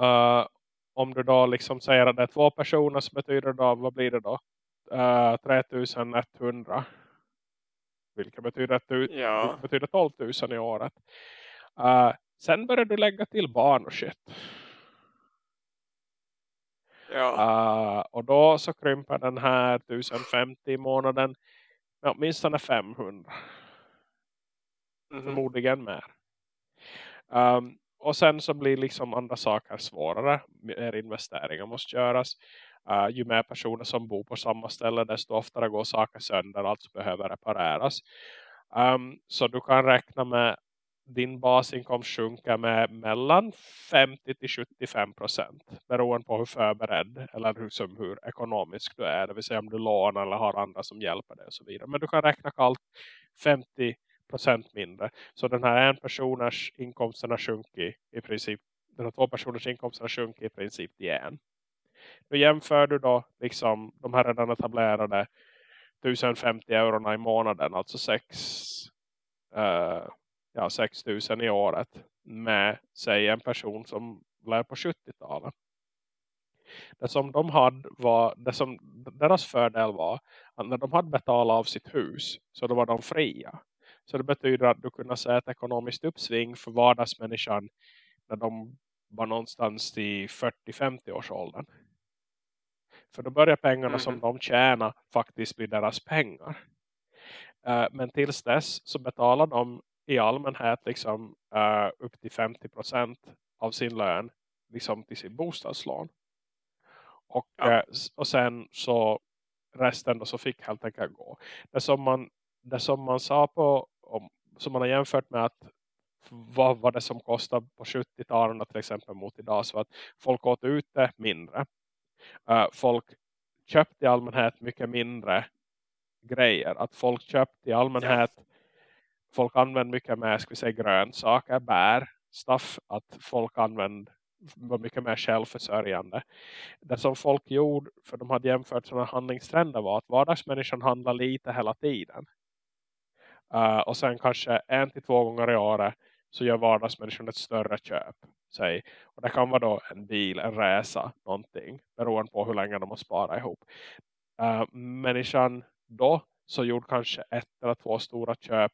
uh, om du då liksom säger att det är två personer så betyder det då, vad blir det då? Uh, 3100 vilket betyder, ja. vilket betyder 12 000 i året. Uh, Sen börjar du lägga till barn och shit. Ja. Uh, och då så krymper den här 1050 i månaden med åtminstone 500. Mm -hmm. Förmodligen mer. Um, och sen så blir liksom andra saker svårare. Mer investeringar måste göras. Uh, ju mer personer som bor på samma ställe desto oftare går saker sönder. Alltså behöver repareras. Um, så du kan räkna med din basinkomst sjunker med mellan 50 till 75 procent. Beroende på hur förberedd eller hur, som hur ekonomisk du är. Det vill säga om du lånar eller har andra som hjälper dig och så vidare. Men du kan räkna kallt 50 procent mindre. Så den här en personers inkomsterna sjunker i princip. Den här två personers inkomsterna sjunker i princip till en. Nu jämför du då liksom de här redan etablerade 1050 euro i månaden. Alltså 6 uh, eh, ja, 6 000 i året med säg en person som lär på 70-talet. Det som de hade var, det som deras fördel var att när de hade betalat av sitt hus så då var de fria. Så det betyder att du kunde se ett ekonomiskt uppsving för vardagsmänniskan när de var någonstans i 40-50 års åldern. För då börjar pengarna mm. som de tjänar faktiskt bli deras pengar. Uh, men tills dess så betalar de i allmänhet liksom uh, upp till 50% av sin lön liksom till sin bostadslån. Och, ja. uh, och sen så resten då så fick helt enkelt gå. Det som man, det som man sa på om, som man har jämfört med att vad var det som kostade på 70-talen till exempel mot idag så att folk åt ute mindre. Uh, folk köpte i allmänhet mycket mindre grejer. Att folk köpte i allmänhet ja folk använde mycket mer ska vi säga, grönsaker, bär, stuff. Att folk använder var mycket mer självförsörjande. Det som folk gjorde, för de hade jämfört sådana handlingstrender var att vardagsmänniskan handlar lite hela tiden. Uh, och sen kanske en till två gånger i året så gör vardagsmänniskan ett större köp. Säg. Och det kan vara då en bil, en resa, någonting. Beroende på hur länge de har sparat ihop. Uh, människan då så gjorde kanske ett eller två stora köp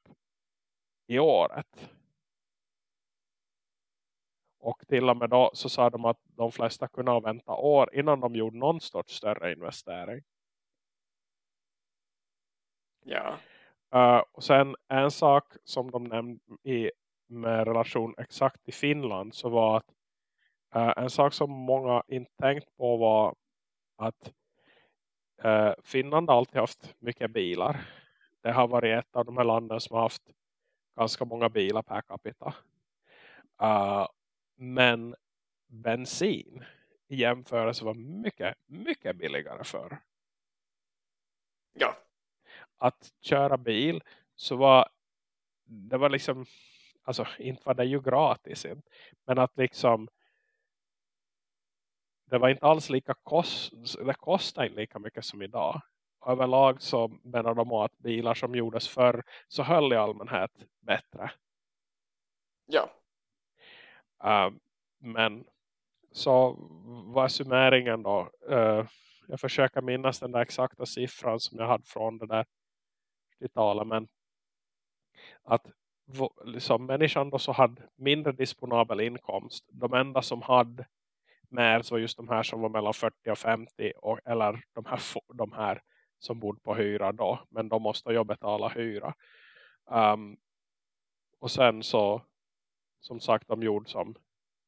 i året. Och till och med då så sa de att de flesta kunde vänta år innan de gjorde någon sorts större investering. Ja. Uh, och sen en sak som de nämnde i, med relation exakt till Finland så var att uh, en sak som många inte tänkt på var att uh, Finland alltid haft mycket bilar. Det har varit ett av de här landen som har haft ganska många bilar per capita. Uh, men bensin i jämförelse var mycket, mycket billigare för. Ja. Att köra bil så var det var liksom alltså inte var det ju gratis men att liksom det var inte alls lika kost, det kostade inte lika mycket som idag. Överlag så menar de att bilar som gjordes förr så höll i allmänhet bättre. Ja. Uh, men så var summeringen då. Uh, jag försöker minnas den där exakta siffran som jag hade från det där talet. Men att liksom, människan då så hade mindre disponabel inkomst. De enda som hade mer så var just de här som var mellan 40 och 50. Och, eller de här, de här som bodde på hyra då. Men de måste ju betala hyra. Um, och sen så som sagt de gjorde som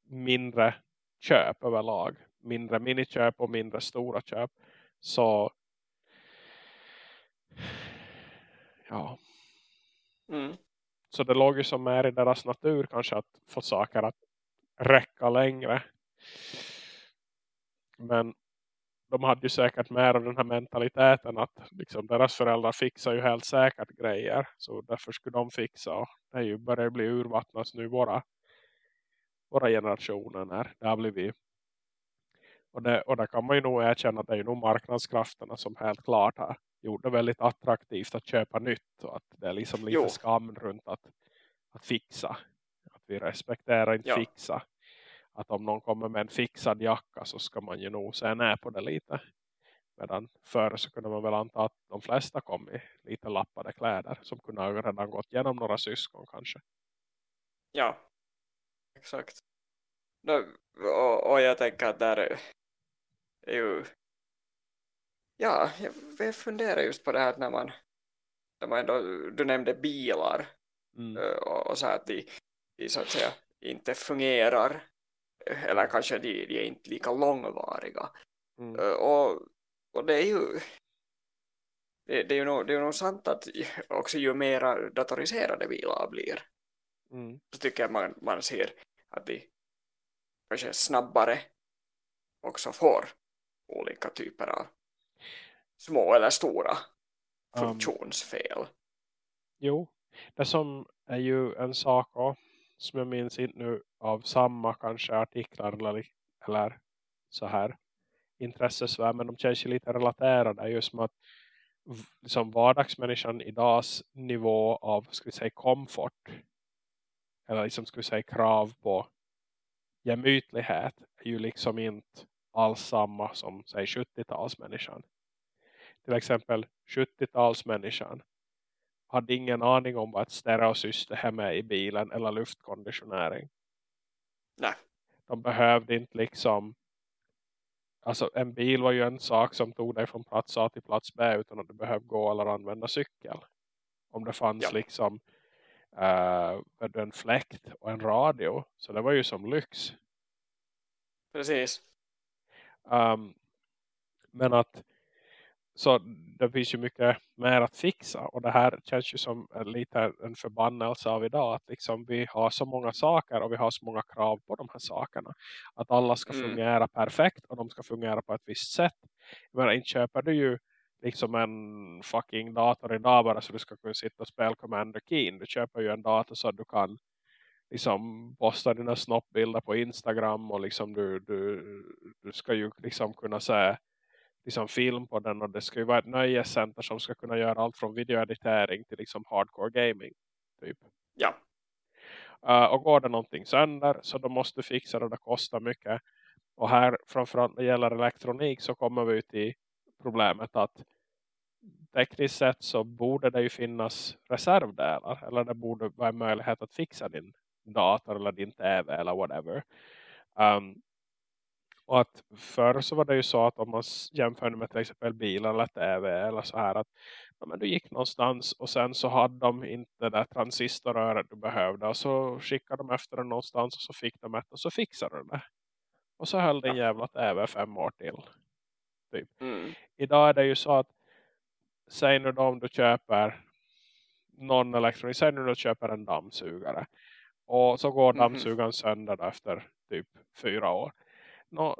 mindre köp överlag. Mindre miniköp och mindre stora köp. Så ja. Mm. Så det låg ju som är i deras natur kanske att få saker att räcka längre. Men de hade ju säkert mer av den här mentaliteten att liksom, deras föräldrar fixar ju helt säkert grejer. Så därför skulle de fixa. Och det är ju börjar bli urvattnas nu våra våra generationer när det har blivit och, det, och där kan man ju nog erkänna att det är nog marknadskrafterna som helt klart har gjort det väldigt attraktivt att köpa nytt och att det är liksom lite jo. skam runt att, att fixa. Att vi respekterar inte ja. fixa. Att om någon kommer med en fixad jacka så ska man ju nog se ner på det lite. Medan förr så kunde man väl anta att de flesta kom i lite lappade kläder som kunde ha redan gått genom några syskon kanske. Ja, exakt. Och, och jag tänker att där är ju ja, jag funderar just på det här när man, när man ändå, du nämnde bilar mm. och, och, så här att de, de så att säga inte fungerar eller kanske de, de är inte lika långvariga mm. och, och det är ju det, det, är ju nog, det är nog sant att också ju mer datoriserade bilar blir mm. så tycker jag man, man ser att de kanske snabbare också får olika typer av små eller stora um, funktionsfel. Um, jo, det som är ju en sak då, som jag minns inte nu av samma kanske artiklar eller, eller så här intressesvär men de känns ju lite relaterade just som att liksom vardagsmänniskan idags nivå av ska vi säga komfort eller liksom ska vi säga krav på gemytlighet är ju liksom inte alls samma som säg 70-talsmänniskan. Till exempel 70-talsmänniskan hade ingen aning om vad ett stereosystem är i bilen eller luftkonditionering. Nej. De behövde inte liksom alltså en bil var ju en sak som tog dig från plats A till plats B utan att du behövde gå eller använda cykel. Om det fanns ja. liksom uh, en fläkt och en radio. Så det var ju som lyx. Precis. Um, men att så det finns ju mycket mer att fixa. Och det här känns ju som lite en förbannelse av idag. Att liksom vi har så många saker och vi har så många krav på de här sakerna. Att alla ska mm. fungera perfekt och de ska fungera på ett visst sätt. Men inte köper du ju liksom en fucking dator idag bara så du ska kunna sitta och spela Commander Keen. Du köper ju en dator så att du kan liksom posta dina snoppbilder på Instagram och liksom du, du, du ska ju liksom kunna se liksom film på den och det ska ju vara ett nöjescenter som ska kunna göra allt från videoeditering till liksom hardcore gaming typ. Ja. Uh, och går det någonting sönder så då måste du fixa det och det kostar mycket. Och här framförallt när det gäller elektronik så kommer vi till problemet att tekniskt sett så borde det ju finnas reservdelar eller det borde vara en möjlighet att fixa din dator eller din tv eller whatever. Um, och att förr så var det ju så att om man jämförde med till exempel bilar eller tv eller så här att ja, men du gick någonstans och sen så hade de inte det där transistorröret du behövde och så skickade de efter det någonstans och så fick de ett och så fixade de det. Och så höll ja. jävla tv fem år till. Typ. Mm. Idag är det ju så att säg nu då om du köper någon elektronik, säg nu då du köper en dammsugare och så går mhm. dammsugaren mm. sönder efter typ fyra år no,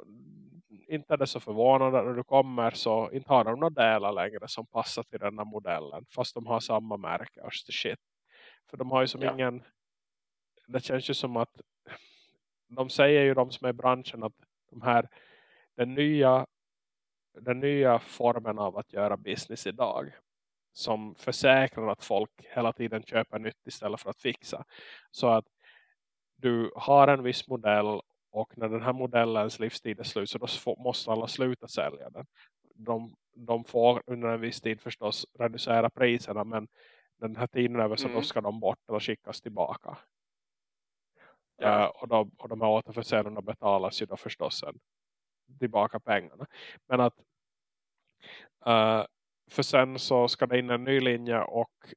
inte är det så förvånande när du kommer så inte har de några delar längre som passar till den här modellen. Fast de har samma märke och shit. För de har ju som ja. ingen det känns ju som att de säger ju de som är i branschen att de här den nya den nya formen av att göra business idag som försäkrar att folk hela tiden köper nytt istället för att fixa. Så att du har en viss modell och när den här modellens livstid är slut så då måste alla sluta sälja den. De, de får under en viss tid förstås reducera priserna men den här tiden över så mm. då ska de bort eller skickas tillbaka. Ja. Uh, och, de, och de här återförsäljarna betalas ju då förstås sen tillbaka pengarna. Men att uh, för sen så ska det in en ny linje och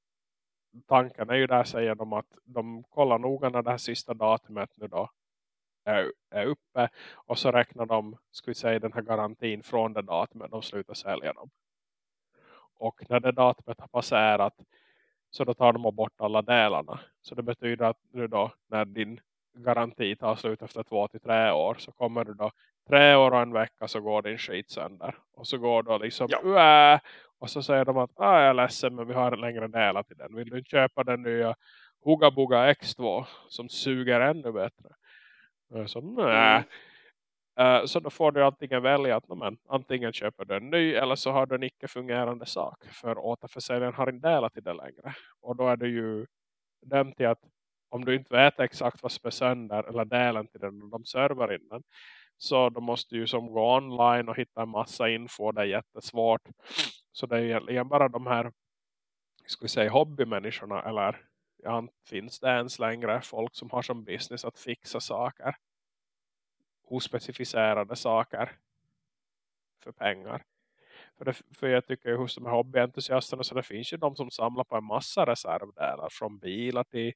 tanken är ju där säger de att de kollar noga när det här sista datumet nu då är, är uppe och så räknar de ska vi säga, den här garantin från det datumet de slutar sälja dem. Och när det datumet har passerat så då tar de bort alla delarna. Så det betyder att nu då när din garanti tar slut efter två till tre år så kommer du då tre år och en vecka så går din skit sönder. Och så går då liksom ja. och så säger de att ah, jag är ledsen men vi har längre delar till den. Vill du köpa den nya Huga Buga X2 som suger ännu bättre? Så, mm. Uh, så då får du antingen välja att men, antingen köper du en ny eller så har du en icke-fungerande sak. För återförsäljaren har inte delat till det längre. Och då är det ju dömt till att om du inte vet exakt vad som är sönder eller delen till den och de servar in den. Så då måste du som gå online och hitta en massa info. Det är jättesvårt. Så det är egentligen bara de här ska vi säga hobbymänniskorna eller ja, finns det ens längre folk som har som business att fixa saker ospecificerade saker för pengar. För, det, för jag tycker hos de här hobbyentusiasterna så det finns ju de som samlar på en massa reservdelar från bilar till,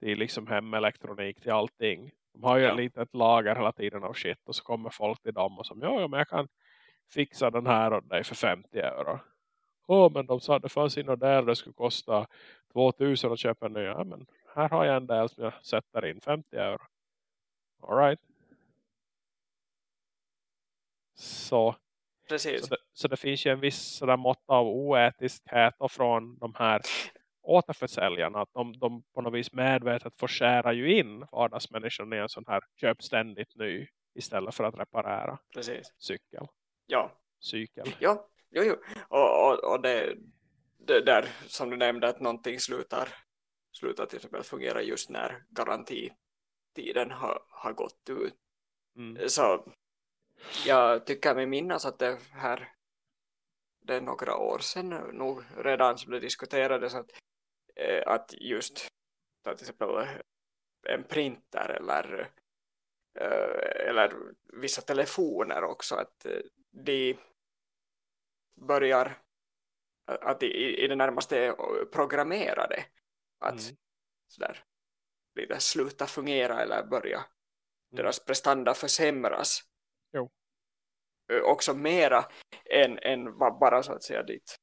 till liksom hemelektronik till allting. De har ju ja. ett litet lager hela tiden av shit och så kommer folk till dem och som ja, men jag kan fixa den här åt dig för 50 euro. Åh, oh, men de sa att det fanns in och där det skulle kosta 2000 att köpa en ny. Ja, men här har jag en del som jag sätter in 50 euro. Alright. Så, Precis. Så, det, så det finns ju en viss sådär mått av oetiskhet och från de här återförsäljarna. Att de, de på något vis medvetet förskära ju in vardagsmänniskan i en sån här köp ständigt ny istället för att reparera Precis. cykel. Ja. Cykel. Ja, jo, jo. Och, och, och det, det där som du nämnde att någonting slutar, slutar till exempel fungera just när garantitiden har, har gått ut. Mm. Så jag tycker mig minnas att det här det är några år sedan nog redan som det diskuterades att, eh, att just till exempel en printer eller, eh, eller vissa telefoner också att eh, de börjar att i, i det närmaste programmerade att mm. sådär lite sluta fungera eller börja mm. deras prestanda försämras Jo. också mera än, än bara så att säga ditt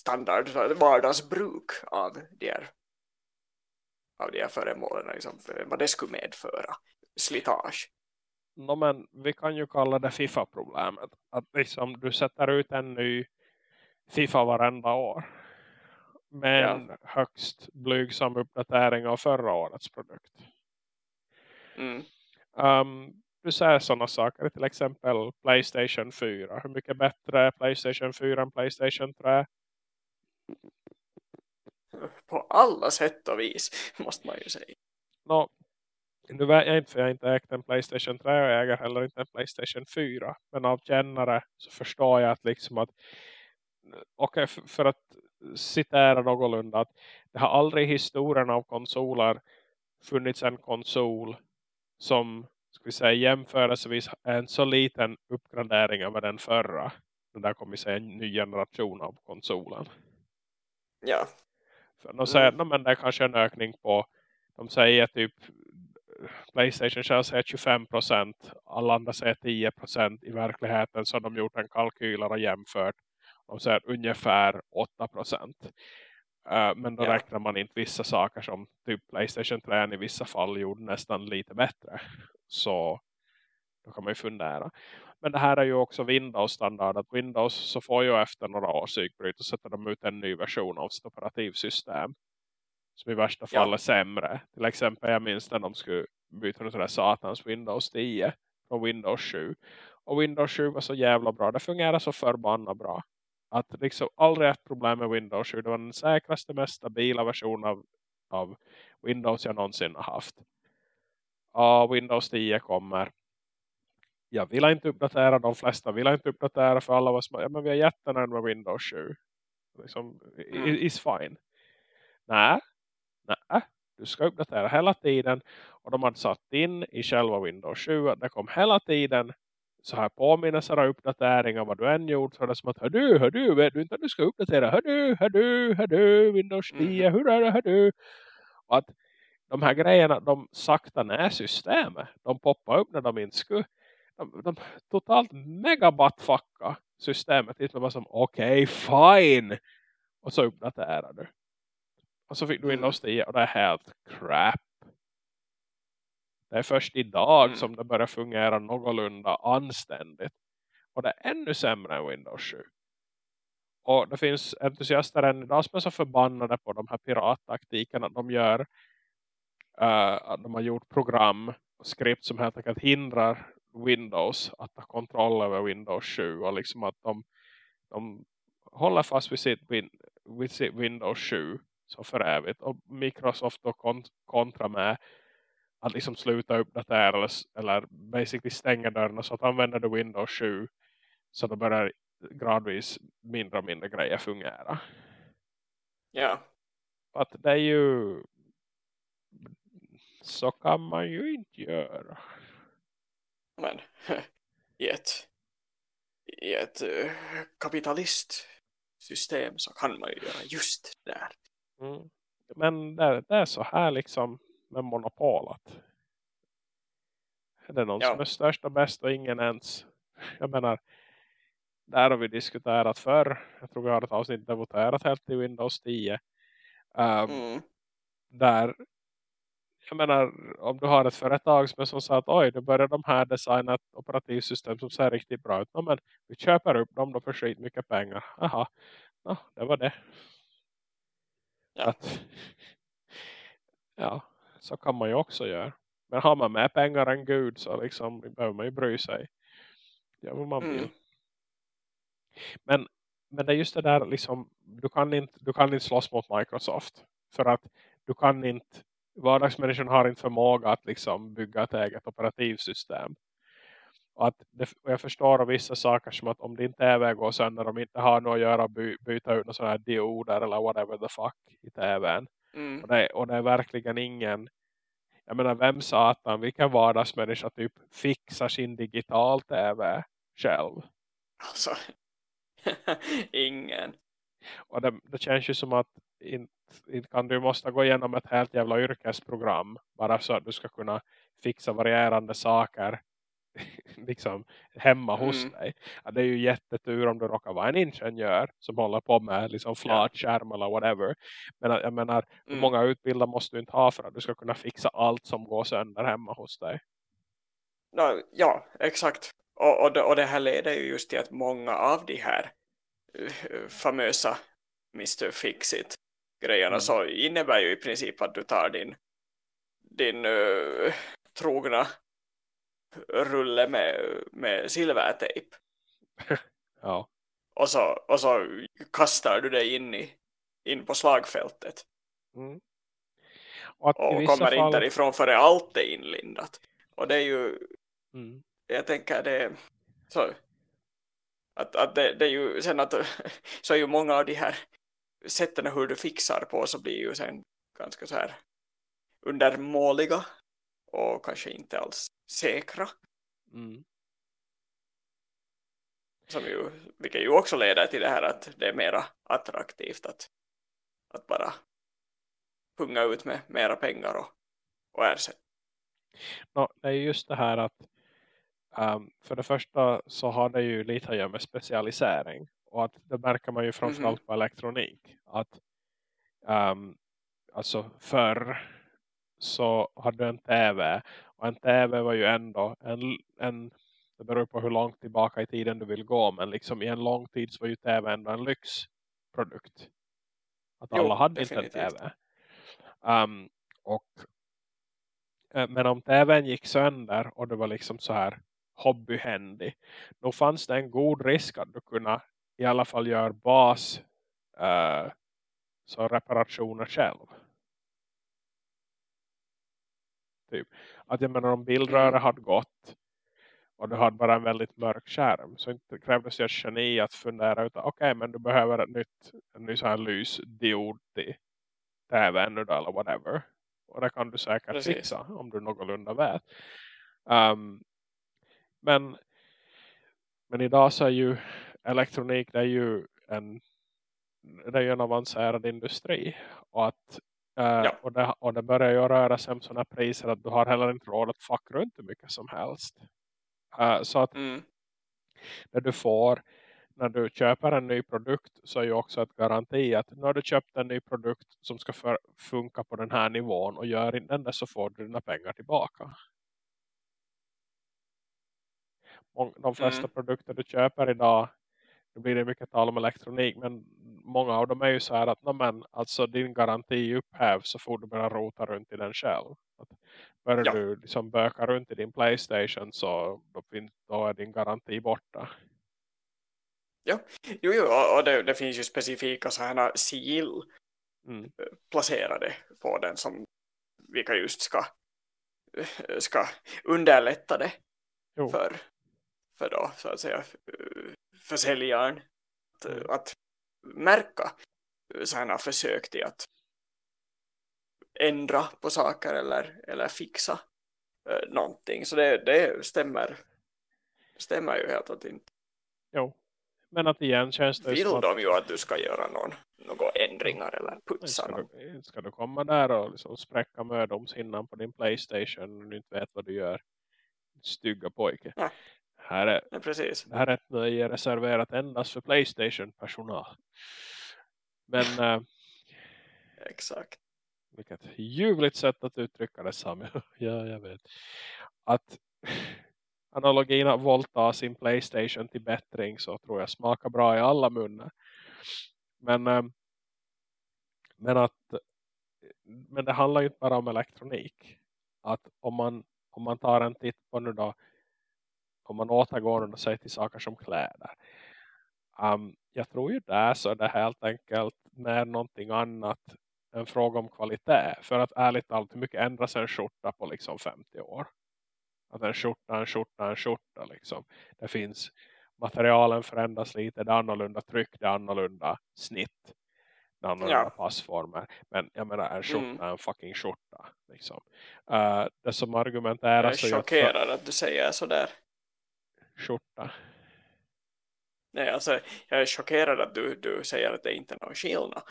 standard vardagsbruk av de här, av de här föremålen liksom, vad det skulle medföra slitage. No, men vi kan ju kalla det FIFA-problemet. Att liksom du sätter ut en ny FIFA varenda år. Med ja. en högst blygsam uppdatering av förra årets produkt. Mm. Um, du säger sådana saker. Till exempel Playstation 4. Hur mycket bättre är Playstation 4 än Playstation 3? På alla sätt och vis måste man ju säga. No, nu vet jag inte för jag har inte ägt en Playstation 3 och jag äger heller inte en Playstation 4. Men av kännare så förstår jag att liksom att okay, för, att citera någorlunda att det har aldrig i historien av konsoler funnits en konsol som ska vi säga jämförelsevis en så liten uppgradering över den förra. Den där kommer vi säga en ny generation av konsolen. Ja. För de säger mm. men det är kanske en ökning på de säger typ Playstation själv säger 25%. Alla andra säger 10% i verkligheten så har de gjort en kalkyl och jämfört. De säger ungefär 8%. Uh, eh, men då ja. räknar man inte vissa saker som typ Playstation 3 i vissa fall gjorde nästan lite bättre. Så då kan man ju fundera. Men det här är ju också Windows standard. Att Windows så får ju efter några år psykbryt och sätter de ut en ny version av sitt operativsystem. Som i värsta fall ja. är sämre. Till exempel jag minns när de skulle byta något sådär satans Windows 10 från Windows 7. Och Windows 7 var så jävla bra. Det fungerar så förbannat bra. Att liksom aldrig ett problem med Windows 7. Det var den säkraste, mest stabila versionen av, av Windows jag någonsin har haft. Och Windows 10 kommer. Jag vill inte uppdatera. De flesta vill inte uppdatera för alla var små. Ja, men vi är jättenöjda med Windows 7. Liksom, mm. is fine. Nej, nej, du ska uppdatera hela tiden. Och de hade satt in i själva Windows 7 att det kom hela tiden så här påminnelser och uppdateringar vad du än gjort. Så det som att, hör du, hör du, vet du inte att du ska uppdatera? Hör du, hör du, hör du, Windows 10, mm. hur är det, hör du? Och att de här grejerna, de sakta ner systemet. De poppar upp när de inte skulle. De, de totalt megabuttfucka systemet. Det var som, okej, okay, fine. Och så uppdaterar du. Och så fick du Windows 10 och det är helt crap. Det är först idag mm. som det börjar fungera någorlunda anständigt. Och det är ännu sämre än Windows 7. Och det finns entusiaster än idag som är så förbannade på de här pirattaktikerna att de gör uh, de har gjort program och skript som helt enkelt hindrar Windows att ta kontroll över Windows 7 och liksom att de, de håller fast vid sitt, win, vid sitt Windows 7 så för evigt. Och Microsoft då kont kontra med att liksom sluta uppdatera eller, eller basically stänga dörrarna så att använder du Windows 7 så då börjar gradvis mindre och mindre grejer fungera. Ja. Att det är ju så kan man ju inte göra. Men i ett, i ett uh, kapitalistsystem så kan man ju göra just det där. Mm. Men det, det, är så här liksom med monopolet. Det är någon ja. som är störst och bäst och ingen ens. Jag menar, där har vi diskuterat förr. Jag tror vi har ett avsnitt devoterat helt i Windows 10. Um, ehm, mm. Där jag menar, om du har ett företag som är som sagt, oj, nu börjar de här designa ett operativsystem som ser riktigt bra ut. Men vi köper upp dem då för skit mycket pengar. Aha, ja, det var det. Ja. Att, ja, så kan man ju också göra. Men har man mer pengar än Gud så liksom behöver man ju bry sig. Ja, vad man vill. Mm. Men, men det är just det där liksom, du kan, inte, du kan inte slåss mot Microsoft. För att du kan inte vardagsmänniskan har inte förmåga att liksom bygga ett eget operativsystem. Och, att det, och jag förstår vissa saker som att om inte är går sönder, de inte har något att göra by, byta ut några sådana här dioder eller whatever the fuck i tvn. Mm. Och, det, och det är verkligen ingen jag menar vem satan, vilken vardagsmänniska typ fixar sin digital tv själv? Alltså, ingen. Och det, det känns ju som att inte, inte kan du måste gå igenom ett helt jävla yrkesprogram bara så att du ska kunna fixa varierande saker liksom hemma hos mm. dig. Ja, det är ju jättetur om du råkar vara en ingenjör som håller på med liksom flatskärm eller whatever. Men jag menar, hur Mm. många utbildare måste du inte ha för att du ska kunna fixa allt som går sönder hemma hos dig? No, ja, exakt. Och, och, det, och det här leder ju just till att många av de här uh, famösa Mr. Fixit grejerna Mm. så innebär ju i princip att du tar din din uh, trogna rulle med, med silvertejp Ja, och så, och så kastar du dig in, i, in på slagfältet mm. Och, och kommer fall... inte därifrån före allt är inlindat. Och det är ju, Mm. jag tänker det så att, att det, det är ju sen att så är ju många av de här sätten hur du fixar på så blir ju sen ganska så här undermåliga och kanske inte alls säkra Mm. som ju, vilket ju också leder till det här att det är mera attraktivt att, att bara punga ut med mera pengar och, och ersätta. No, det är just det här att um, för det första så har det ju lite att göra med specialisering. Och att det märker man ju framförallt på elektronik. Att um, alltså förr så hade du en tv. Och en tv var ju ändå en, en det beror på hur långt tillbaka i tiden du vill gå. Men liksom i en lång tid så var ju tv ändå en lyxprodukt. Att Jo, alla hade inte definitivt. en tv. Um, och Eh, Men om tvn gick sönder och det var liksom så här hobbyhändig. Då fanns det en god risk att du kunna i alla fall göra bas eh, så reparationer själv. Typ. Att jag menar om bildröre Mm. hade gått och du hade bara en väldigt mörk skärm så inte krävdes det ett geni att fundera ut okej men du behöver ett nytt en ny så här lysdiod till tvn eller whatever. Och det kan du säkert Precis. fixa om du någorlunda vet. Um, men, men idag så är ju elektronik det är ju en, det är ju en avancerad industri. Och, att, Ja. och, det, och det börjar ju röra sig om sådana priser att du har heller inte råd att fucka runt hur mycket som helst. Eh, så att Mm. när du får när du köper en ny produkt så är ju också ett garanti att nu har du köpt en ny produkt som ska för, funka på den här nivån och gör inte där så får du dina pengar tillbaka. De flesta Mm. produkter du köper idag då blir det mycket tal om elektronik men många av dem är ju så här att "Nå, men, alltså din garanti upphävs så får du börja rota runt i den själv. Att börjar Ja. du liksom böka runt i din Playstation så då, då är din garanti borta. Jo, jo och- det, det finns ju specifika sådana sigill Mm. placerade på den som vilka just ska, ska underlätta det Jo. för, för då så att säga eh, försäljaren att, Mm. att märka sådana försök till att ändra på saker eller, eller fixa eh, någonting så det, det stämmer stämmer ju helt att inte Jo. Men att igen känns det vill som att de ju att du ska göra någon, några ändringar eller putsa ska, du, ska du komma där och liksom spräcka mödomshinnan på din Playstation och du inte vet vad du gör. Stygga pojke. Ja. Här är, Ja, precis. här är ett nöje reserverat endast för Playstation-personal. Men äh, Exakt. vilket ljuvligt sätt att uttrycka det Sami. ja, jag vet. Att analogin att volta sin Playstation till bättring så tror jag smakar bra i alla munnar. Men, äh, men att men det handlar ju inte bara om elektronik. Att om man, om man tar en titt på nu då om man återgår och säger till saker som kläder. Um, jag tror ju där så är det helt enkelt mer någonting annat en fråga om kvalitet. För att ärligt talat hur mycket ändras en skjorta på liksom 50 år? Att en skjorta, en skjorta, en skjorta liksom. Det finns materialen förändras lite, det är annorlunda tryck, det är annorlunda snitt. Det är annorlunda Ja. passformer. Men jag menar en skjorta Mm. är en fucking skjorta. Liksom. Uh, det som Jag är argumenteras är ju att för- chockerad att du säger sådär. Skjorta. Nej, alltså, jag är chockerad att du, du säger att det inte är någon skillnad.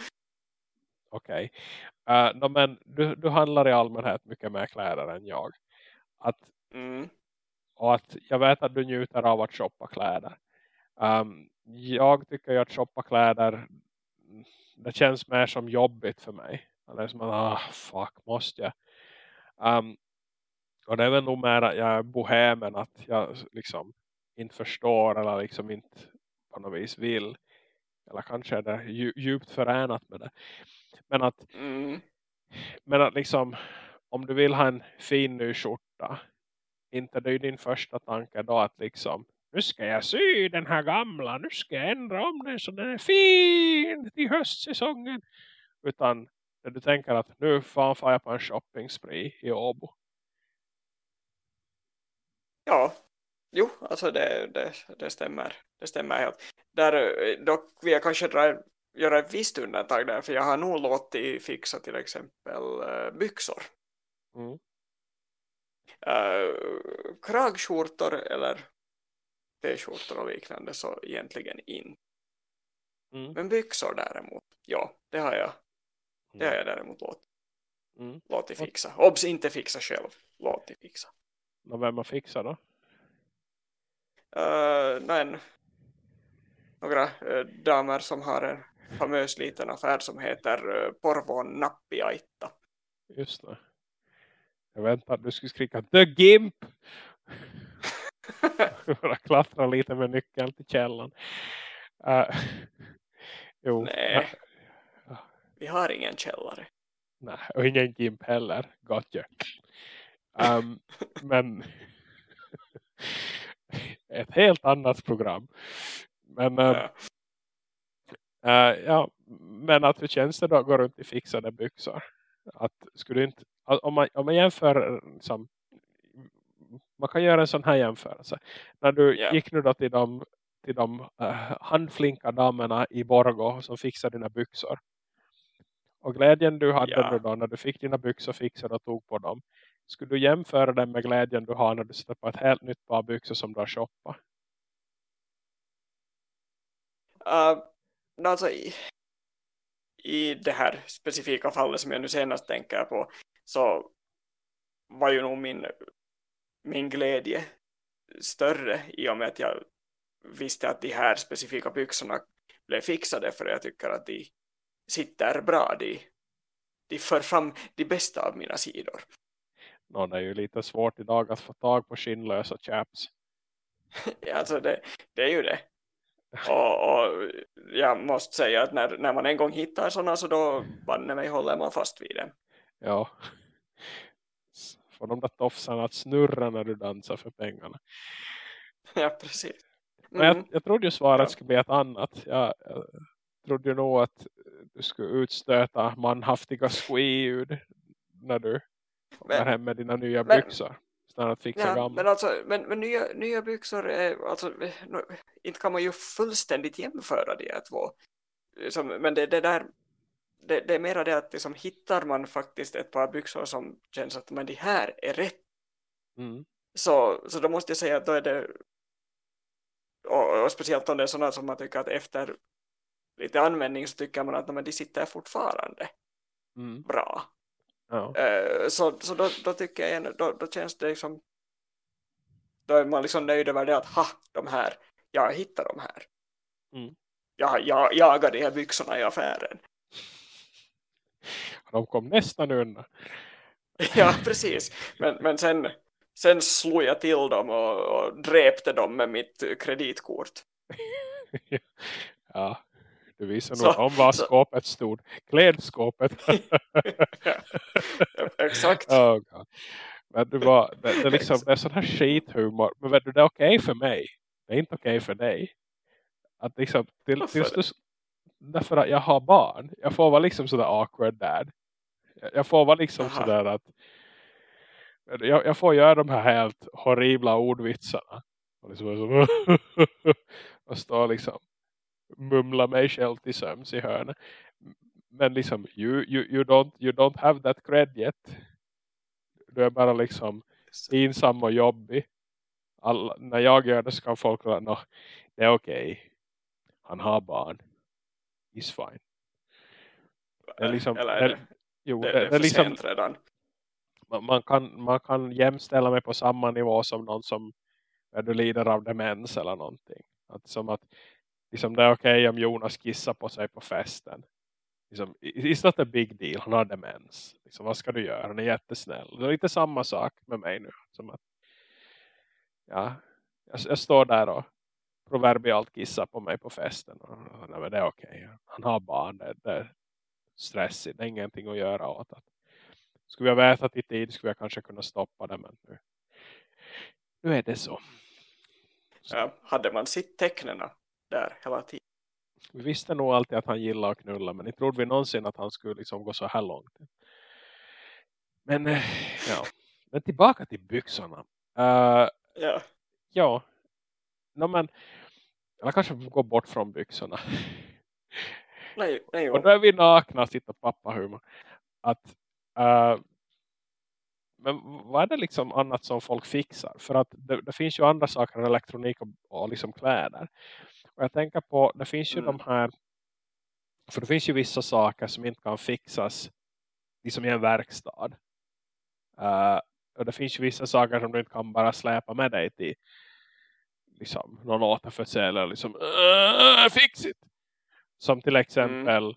Okej. Okay. no, men du, du handlar i allmänhet mycket mer kläder än jag. Att Mm. och att jag vet att du njuter av att shoppa kläder. Um, jag tycker ju att shoppa kläder det känns mer som jobbigt för mig. Det är som att, ah, fuck, måste jag? Um, och det är väl nog mer att jag är bohemen att jag liksom inte förstår eller liksom inte på något vis vill. Eller kanske är det djupt förenat med det. Men att, mm. men att liksom om du vill ha en fin ny skjorta inte det är din första tanke då att liksom nu ska jag sy den här gamla, nu ska jag ändra om den så den är fin till höstsäsongen. Utan när du tänker att nu fan får jag på en shopping spree i Åbo. Ja, jo, alltså det, det, det stämmer. Det stämmer helt. Där, dock vill jag kanske dra, göra ett visst undantag där, för jag har nog låtit fixa till exempel uh, byxor. Mm. Uh, kragskjortor eller t-skjortor och liknande så egentligen inte. Mm. Men byxor däremot, ja, det har jag, det har jag däremot låtit, mm. låtit fixa. Obs, inte fixa själv, låtit fixa. Och vem har fixat då? Uh, några uh, damer som har en famös liten affär som heter uh, Porvon Nappiaitta. Just det. Jag väntar att du skulle skrika The Gimp! Bara klattra lite med nyckeln till källan. Uh, jo. Nej. Vi har ingen källare. Nej, och ingen gimp heller. Gotcha. Um, men ett helt annat program. Men uh, uh, ja, men att hur känns det då att gå runt i fixade byxor? Att skulle inte, om man, om man jämför liksom, man kan göra en sån här jämförelse. När du yeah. gick nu då till de, till de uh, handflinka damerna i Borgo som fixade dina byxor. Och glädjen du hade yeah. då när du fick dina byxor fixade och tog på dem. Skulle du jämföra den med glädjen du har när du sätter på ett helt nytt par byxor som du har shoppat? Uh, alltså i, i det här specifika fallet som jag nu senast tänker på så var ju nog min min glädje större i och med att jag visste att de här specifika byxorna blev fixade för jag tycker att de sitter bra. De, de för fram de bästa av mina sidor. Nå, det är ju lite svårt idag att få tag på skinnlösa chaps. ja, alltså det, det är ju det. Och, och, jag måste säga att när, när man en gång hittar sådana så då banne mig håller man fast vid det. Ja, få de där tofsarna att snurra när du dansar för pengarna. Ja, precis. Mm. Men jag, mm. jag trodde ju svaret ja. skulle bli ett annat. Jag, jag trodde ju nog att du skulle utstöta manhaftiga squee-ljud när du kommer hem med dina nya men, byxor. Snarare att fixa ja, gamla. Men, alltså, men, men nya, nya byxor är, alltså, inte kan man ju fullständigt jämföra de här två. Som, men det, det där det, det, är mera det att liksom, hittar man faktiskt ett par byxor som känns att men de här är rätt mm. så, så då måste jag säga att då är det och, och speciellt om det är sådana som man tycker att efter lite användning så tycker man att men, de sitter fortfarande mm. bra ja. uh, så, så då, då tycker jag då, då känns det liksom då är man liksom nöjd över det att ha de här, jag hittar de här mm. jag, jag jagar de här byxorna i affären de kom nästan undan. ja, precis. Men, men sen, sen slog jag till dem och, och dräpte dem med mitt kreditkort. ja, du visar nog om var så, skåpet stod. Klädskåpet. Exakt. Oh God. Men du var, det, det, liksom, det är sån här skithumor. Men vet du, det är okej okay för mig. Det är inte okej okay för dig. Att liksom, till, tills du, därför att jag har barn. Jag får vara liksom sådär awkward dad. Jag får vara liksom Aha. sådär att jag, jag, får göra de här helt horribla ordvitsarna. Och, liksom, och stå liksom mumla mig själv till söms i hörnet. Men liksom, you, you, you, don't, you don't have that cred yet. Du är bara liksom ensam och jobbig. Alla, när jag gör det så kan folk säga, no, det är okej. Okay. Han har barn is fine. Det är liksom, Eller är det, jo, det, det, det är liksom, redan. Man, man, kan, man kan jämställa mig på samma nivå som någon som när du lider av demens eller någonting. Att, som att liksom, det är okej okay om Jonas kissar på sig på festen. Liksom, it's not a big deal, han har demens. Liksom, vad ska du göra? Han är jättesnäll. Det är lite samma sak med mig nu. Som att, ja, jag, jag står där och proverbialt kissar på mig på festen. Och, nej, men det är okej. Okay. Han har barn, det, det är stressigt. Det är ingenting att göra åt. Att, skulle jag vetat i tid skulle jag kanske kunna stoppa det. Men nu, nu är det så. så. Ja, hade man sitt tecknena där hela tiden? Vi visste nog alltid att han gillar att knulla. Men inte trodde vi någonsin att han skulle liksom gå så här långt. Men eh, ja. Men tillbaka till byxorna. Uh, ja. Ja. No, men, eller kanske gå bort från byxorna. Nej, nej. Och då är vi nakna och sitter pappa humor. Att uh, men vad är det liksom annat som folk fixar? För att det, det finns ju andra saker än elektronik och, och liksom kläder. Och jag tänker på, det finns ju mm. de här, för det finns ju vissa saker som inte kan fixas liksom i en verkstad. Uh, och det finns ju vissa saker som du inte kan bara släpa med dig till liksom, någon återförsäljare liksom, uh, fix it! Som till exempel mm.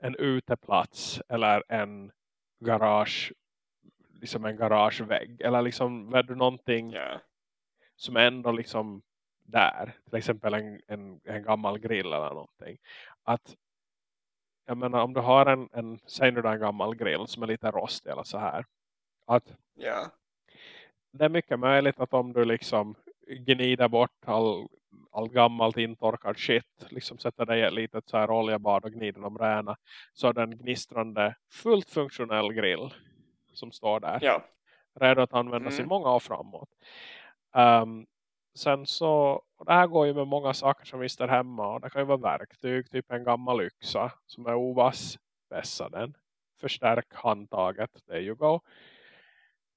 en uteplats eller en garage liksom en garagevägg eller liksom vad du någonting yeah. som ändå liksom där, till exempel en, en, en gammal grill eller någonting att jag menar om du har en, en säg nu en gammal grill som är lite rostig eller så här att yeah. det är mycket möjligt att om du liksom gnider bort all, all gammalt intorkad shit liksom sätter dig i ett litet så här oljebad och gnider dem räna så är den gnistrande fullt funktionell grill som står där. Ja. Redo att användas mm. i många år framåt. Um, sen så, det här går ju med många saker som vi står hemma. Och det kan ju vara verktyg, typ en gammal yxa som är ovass. Vässa den. Förstärk handtaget, there you go.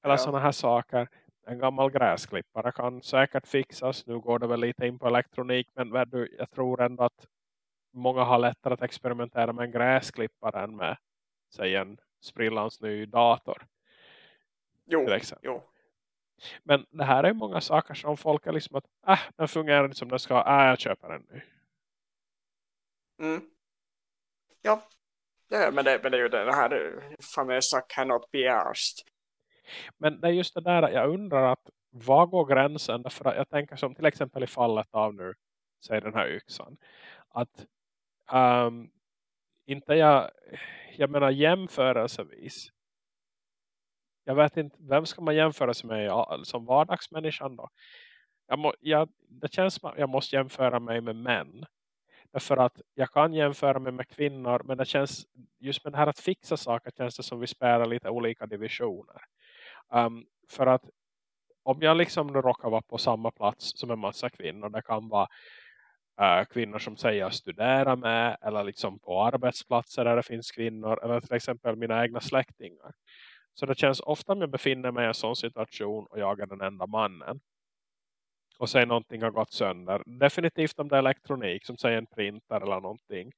Eller ja. sådana här saker. En gammal gräsklippare kan säkert fixas. Nu går det väl lite in på elektronik. Men jag tror ändå att många har lättare att experimentera med en gräsklippare än med säg en sprillans ny dator. Jo, jo. Men det här är många saker som folk är liksom att äh, den fungerar inte som den ska. Äh, jag köper den nu. Mm. Ja. ja men, det, men det är ju det, det här famösa cannot be asked. Men det är just det där jag undrar att vad går gränsen? Därför jag tänker som till exempel i fallet av nu säger den här yxan. Att um, inte jag jag menar jämförelsevis. Jag vet inte, vem ska man jämföra sig med som vardagsmänniskan då? Jag, må, jag, det känns som att jag måste jämföra mig med män. Därför att jag kan jämföra mig med kvinnor. Men det känns, just med det här att fixa saker känns det som vi spelar lite olika divisioner. Um, för att om jag liksom råkar vara på samma plats som en massa kvinnor. Det kan vara uh, kvinnor som säger jag studerar med eller liksom på arbetsplatser där det finns kvinnor eller till exempel mina egna släktingar. Så det känns ofta om jag befinner mig i en sån situation och jag är den enda mannen. Och säger någonting har gått sönder. Definitivt om det är elektronik som säger en printer eller någonting.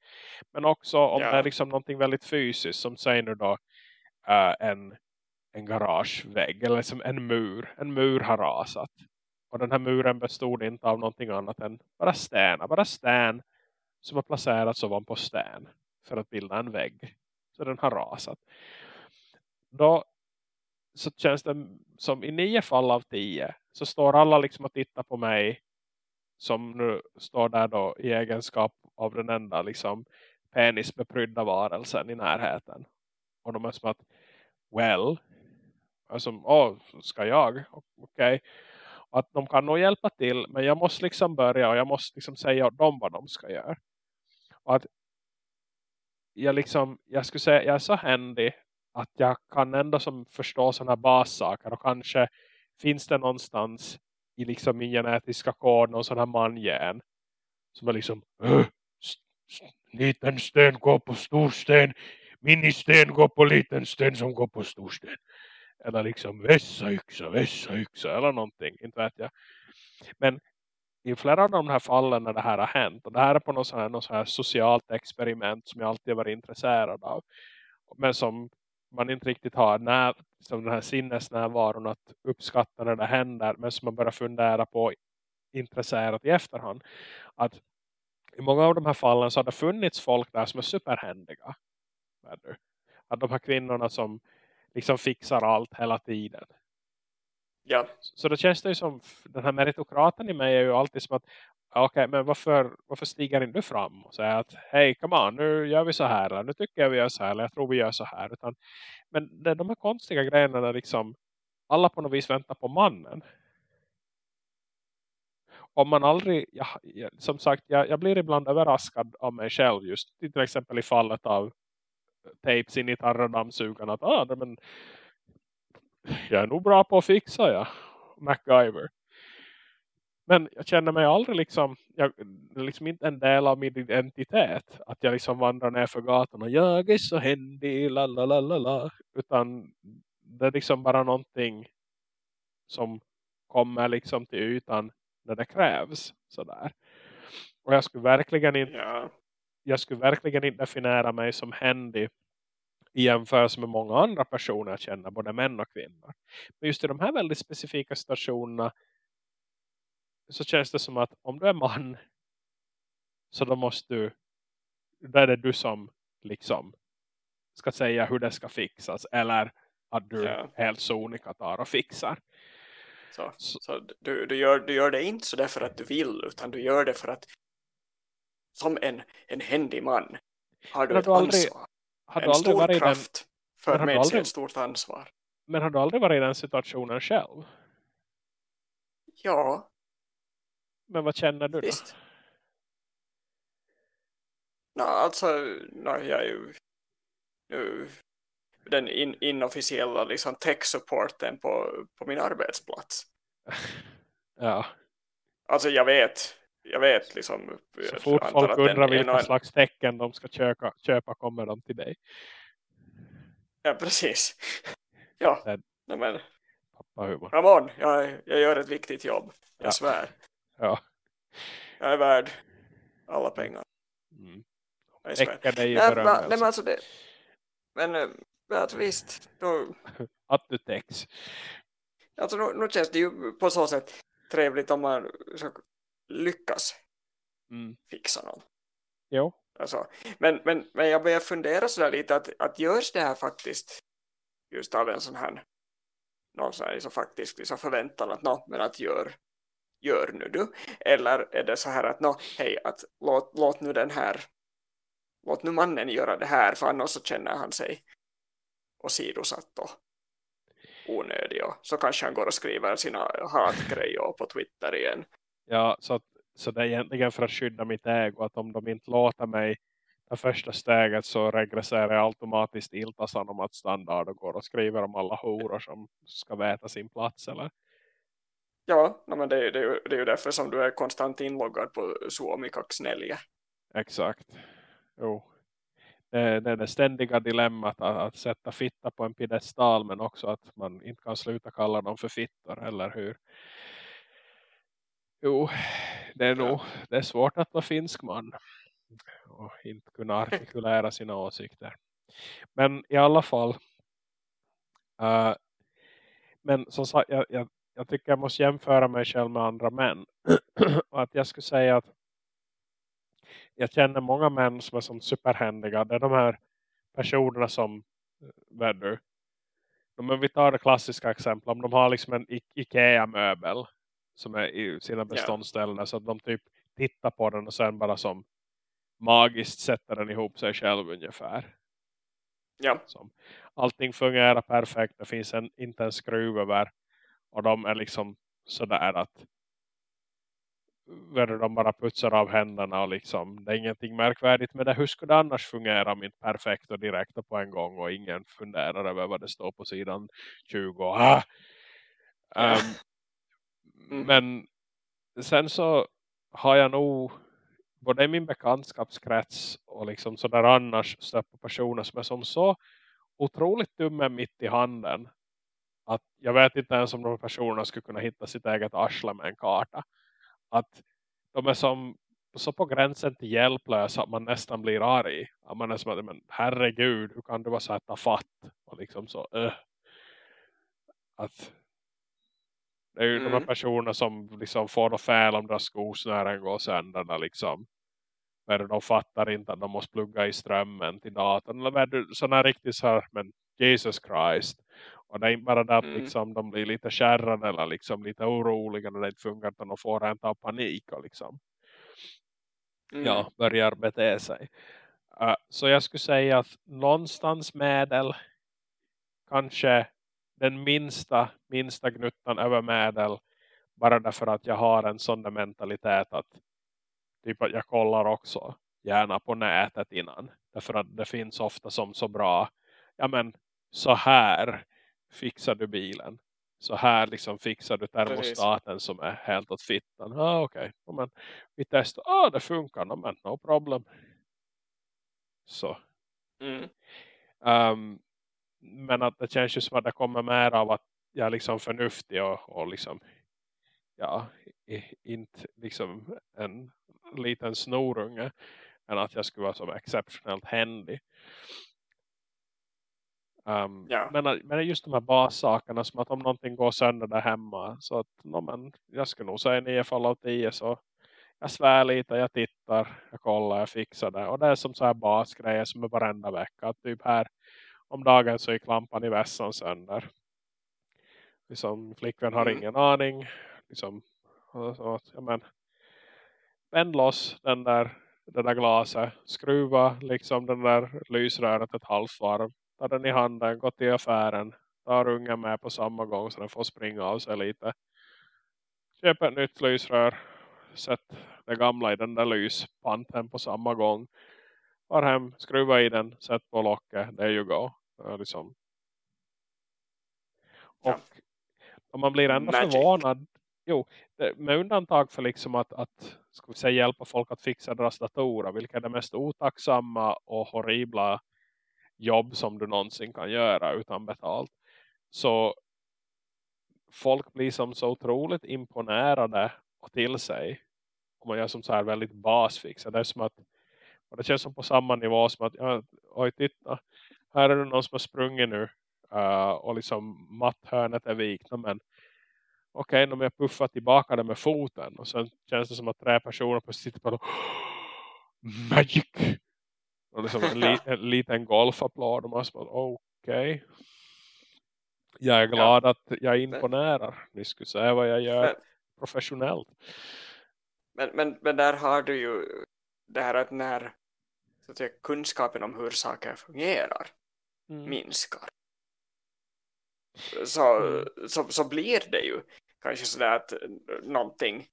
Men också om ja. det är liksom någonting väldigt fysiskt som säger nu då äh, en, en garagevägg eller liksom en mur. En mur har rasat. Och den här muren bestod inte av någonting annat än bara stenar. Bara sten som har placerats ovanpå sten för att bilda en vägg. Så den har rasat. Då så känns det som i nio fall av tio så står alla liksom och tittar på mig som nu står där då i egenskap av den enda liksom penisbeprydda varelsen i närheten. Och de är som att, well, alltså, åh, ska jag? Okej. Okay att de kan nog hjälpa till men jag måste liksom börja och jag måste liksom säga åt dem vad de ska göra. Och att jag liksom, jag skulle säga jag är så händig att jag kan ändå som förstå sådana bassaker och kanske finns det någonstans i liksom min genetiska kod någon sån här mangen som är liksom äh, liten sten går på stor sten ministen går på liten sten som går på stor sten” eller liksom vässa yxa, vässa yxa eller någonting, inte vet jag. Men i flera av de här fallen när det här har hänt, och det här är på något sånt här, något här socialt experiment som jag alltid har varit intresserad av. Men som man inte riktigt har när, som den här sinnesnärvaron att uppskatta när det händer. Men som man börjar fundera på intresserat i efterhand. Att i många av de här fallen så har det funnits folk där som är superhändiga. Att de här kvinnorna som liksom fixar allt hela tiden. Ja. Så då känns det ju som, den här meritokraten i mig är ju alltid som att okej, okay, men varför, varför stiger inte du fram och säger att hej, come on, nu gör vi så här, eller nu tycker jag vi gör så här, eller jag tror vi gör så här. Utan, men det de här konstiga grejerna där liksom alla på något vis väntar på mannen. Om man aldrig, ja, som sagt, jag, jag, blir ibland överraskad av mig själv just till exempel i fallet av eh, tapes in i tarradammsugarna att ah, men, jag är nog bra på att fixa ja. MacGyver. Men jag känner mig aldrig liksom, jag, liksom inte en del av min identitet. Att jag liksom vandrar ner för gatan och jag är så händig, la la la la la. Utan det är liksom bara någonting som kommer liksom till ytan när det krävs. Sådär. Och jag skulle verkligen inte ja. jag skulle verkligen inte definiera mig som händig i jämförelse med många andra personer jag känner, både män och kvinnor. Men just i de här väldigt specifika situationerna så känns det som att om du är man så då måste du då är det du som liksom ska säga hur det ska fixas eller att du ja. helt sonika tar och fixar. Så, så. så du, du, gör, du gör det inte så därför att du vill utan du gör det för att som en, en händig man har du ett du aldrig, ansvar. Har en stor kraft den, för med sig ett stort ansvar. Men har du aldrig varit i den situationen själv? Ja. Men vad känner du då? Visst. No, alltså, no, jag är ju nu den in, inofficiella liksom, tech-supporten på, på min arbetsplats. ja. Alltså jag vet, jag vet liksom. Så fort folk undrar vilka en... slags tecken de ska köpa, köpa kommer de till dig. Ja, precis. Ja, Nej, men. Pappa Come on, jag, jag gör ett viktigt jobb. Jag ja. svär. Ja. Jag är värd alla pengar. Mm. Svär. dig Nej, beröm, alltså. men, alltså det, men eh, att visst. Då, att du täcks. Alltså nu, nu känns det ju på så sätt trevligt om man så lyckas mm. fixa någon. Jo. Alltså, men, men, men jag börjar fundera sådär lite att, att görs det här faktiskt just av en sån här någon sån här liksom faktiskt liksom förväntan att, no, men att gör, gör nu du eller är det så här att no, hej, att låt, låt nu den här låt nu mannen göra det här för annars så känner han sig åsidosatt och onödig och så kanske han går och skriver sina hatgrejer på Twitter igen. Ja, så, att, så det är egentligen för att skydda mitt ägo att om de inte låter mig ta första steget så regresserar jag automatiskt iltasan om att standard och går och skriver om alla horor som ska veta sin plats eller? Ja, men det, det, det är ju därför som du är konstant inloggad på Suomi Kaxnelje. Exakt. Jo det, det är det ständiga dilemmat att, att, sätta fitta på en piedestal men också att man inte kan sluta kalla dem för fittor, eller hur? Jo, det är nog det är svårt att vara finsk man och inte kunna artikulera sina åsikter. Men i alla fall uh, men som sagt, jag, jag, jag tycker jag måste jämföra mig själv med andra män. och att jag skulle säga att jag känner många män som är som superhändiga. Det är de här personerna som väder. Men vi tar det klassiska exempel. Om de har liksom en Ikea-möbel som är i sina beståndsställen. Yeah. Så att de typ tittar på den och sen bara som magiskt sätter den ihop sig själv ungefär. Ja. Som, allting fungerar perfekt. Det finns en, inte en skruv över. Och de är liksom sådär att de bara putsar av händerna och liksom, det är ingenting märkvärdigt med det. Hur skulle det annars fungera om inte perfekt och direkt och på en gång och ingen funderar över vad det står på sidan 20. Ah! Um, mm. Men sen så har jag nog både i min bekantskapskrets och liksom sådär annars stött på personer som är som så otroligt dumma mitt i handen att jag vet inte ens om de personerna skulle kunna hitta sitt eget arsle med en karta att de är som så på gränsen till hjälplösa att man nästan blir arg. Att man är som att, men herregud, hur kan du vara så här fatt? Och liksom så, uh. att Det är ju mm. de här mm. personerna som liksom får något fel om deras skosnören går sönder. Liksom. För de fattar inte att de måste plugga i strömmen till datorn. Eller sådana riktigt så här, men Jesus Christ. Och det är inte bara det att mm. liksom, de blir lite kärran eller liksom lite oroliga när det inte funkar. Utan de får rent av panik och liksom. Mm. Ja, börjar bete sig. Uh, så jag skulle säga att någonstans medel kanske den minsta, minsta gnuttan över medel bara därför att jag har en sån mentalitet att typ att jag kollar också gärna på nätet innan. Därför att det finns ofta som så bra ja men så här fixar du bilen. Så här liksom fixar du termostaten Precis. som är helt åt fittan. Ah, okej. Okay. Men vi testar. Ah, det funkar. No, men no problem. Så. Mm. Um, men att det känns ju som att det kommer mer av att jag är liksom förnuftig och, och liksom ja, inte liksom en liten snorunge än att jag skulle vara så exceptionellt händig. Um, ja. men, men just de här bassakerna som att om någonting går sönder där hemma så att no, men, jag skulle nog säga 9 fall av 10 så jag svär lite, jag tittar, jag kollar, jag fixar det. Och det är som så här basgrejer som är varenda vecka. Typ här om dagen så gick lampan i vässan sönder. Liksom, flickvän har mm. ingen aning. Liksom, så, ja, men, vänd loss den där, den där glaset. Skruva liksom den där lysröret ett halvt Ta den i handen, gå till affären. Ta ungen med på samma gång så den får springa av sig lite. Köp ett nytt lysrör. Sätt det gamla i den där lyspanten på samma gång. Var hem, skruva i den, sätt på locket, there you go. Liksom. Och om man blir ändå Magic. förvånad. Jo, med undantag för liksom att, att ska vi säga, hjälpa folk att fixa deras datorer. Vilka är det mest otacksamma och horribla jobb som du någonsin kan göra utan betalt. Så folk blir som så otroligt imponerade och till sig. Om man gör som så här väldigt basfix. Det är som att och det känns som på samma nivå som att ja, oj titta här är det någon som har sprungit nu uh, och liksom matthörnet är vikt men okej, okay, om jag puffar tillbaka det med foten och sen känns det som att tre personer på sitter på magic och liksom en, li en liten golfapplåd och man okej okay. jag är glad ja. att jag imponerar ni skulle säga vad jag gör men, professionellt men, men, men där har du ju det här att när så att säga, kunskapen om hur saker fungerar mm. minskar. Så, mm. så, så blir det ju kanske sådär att någonting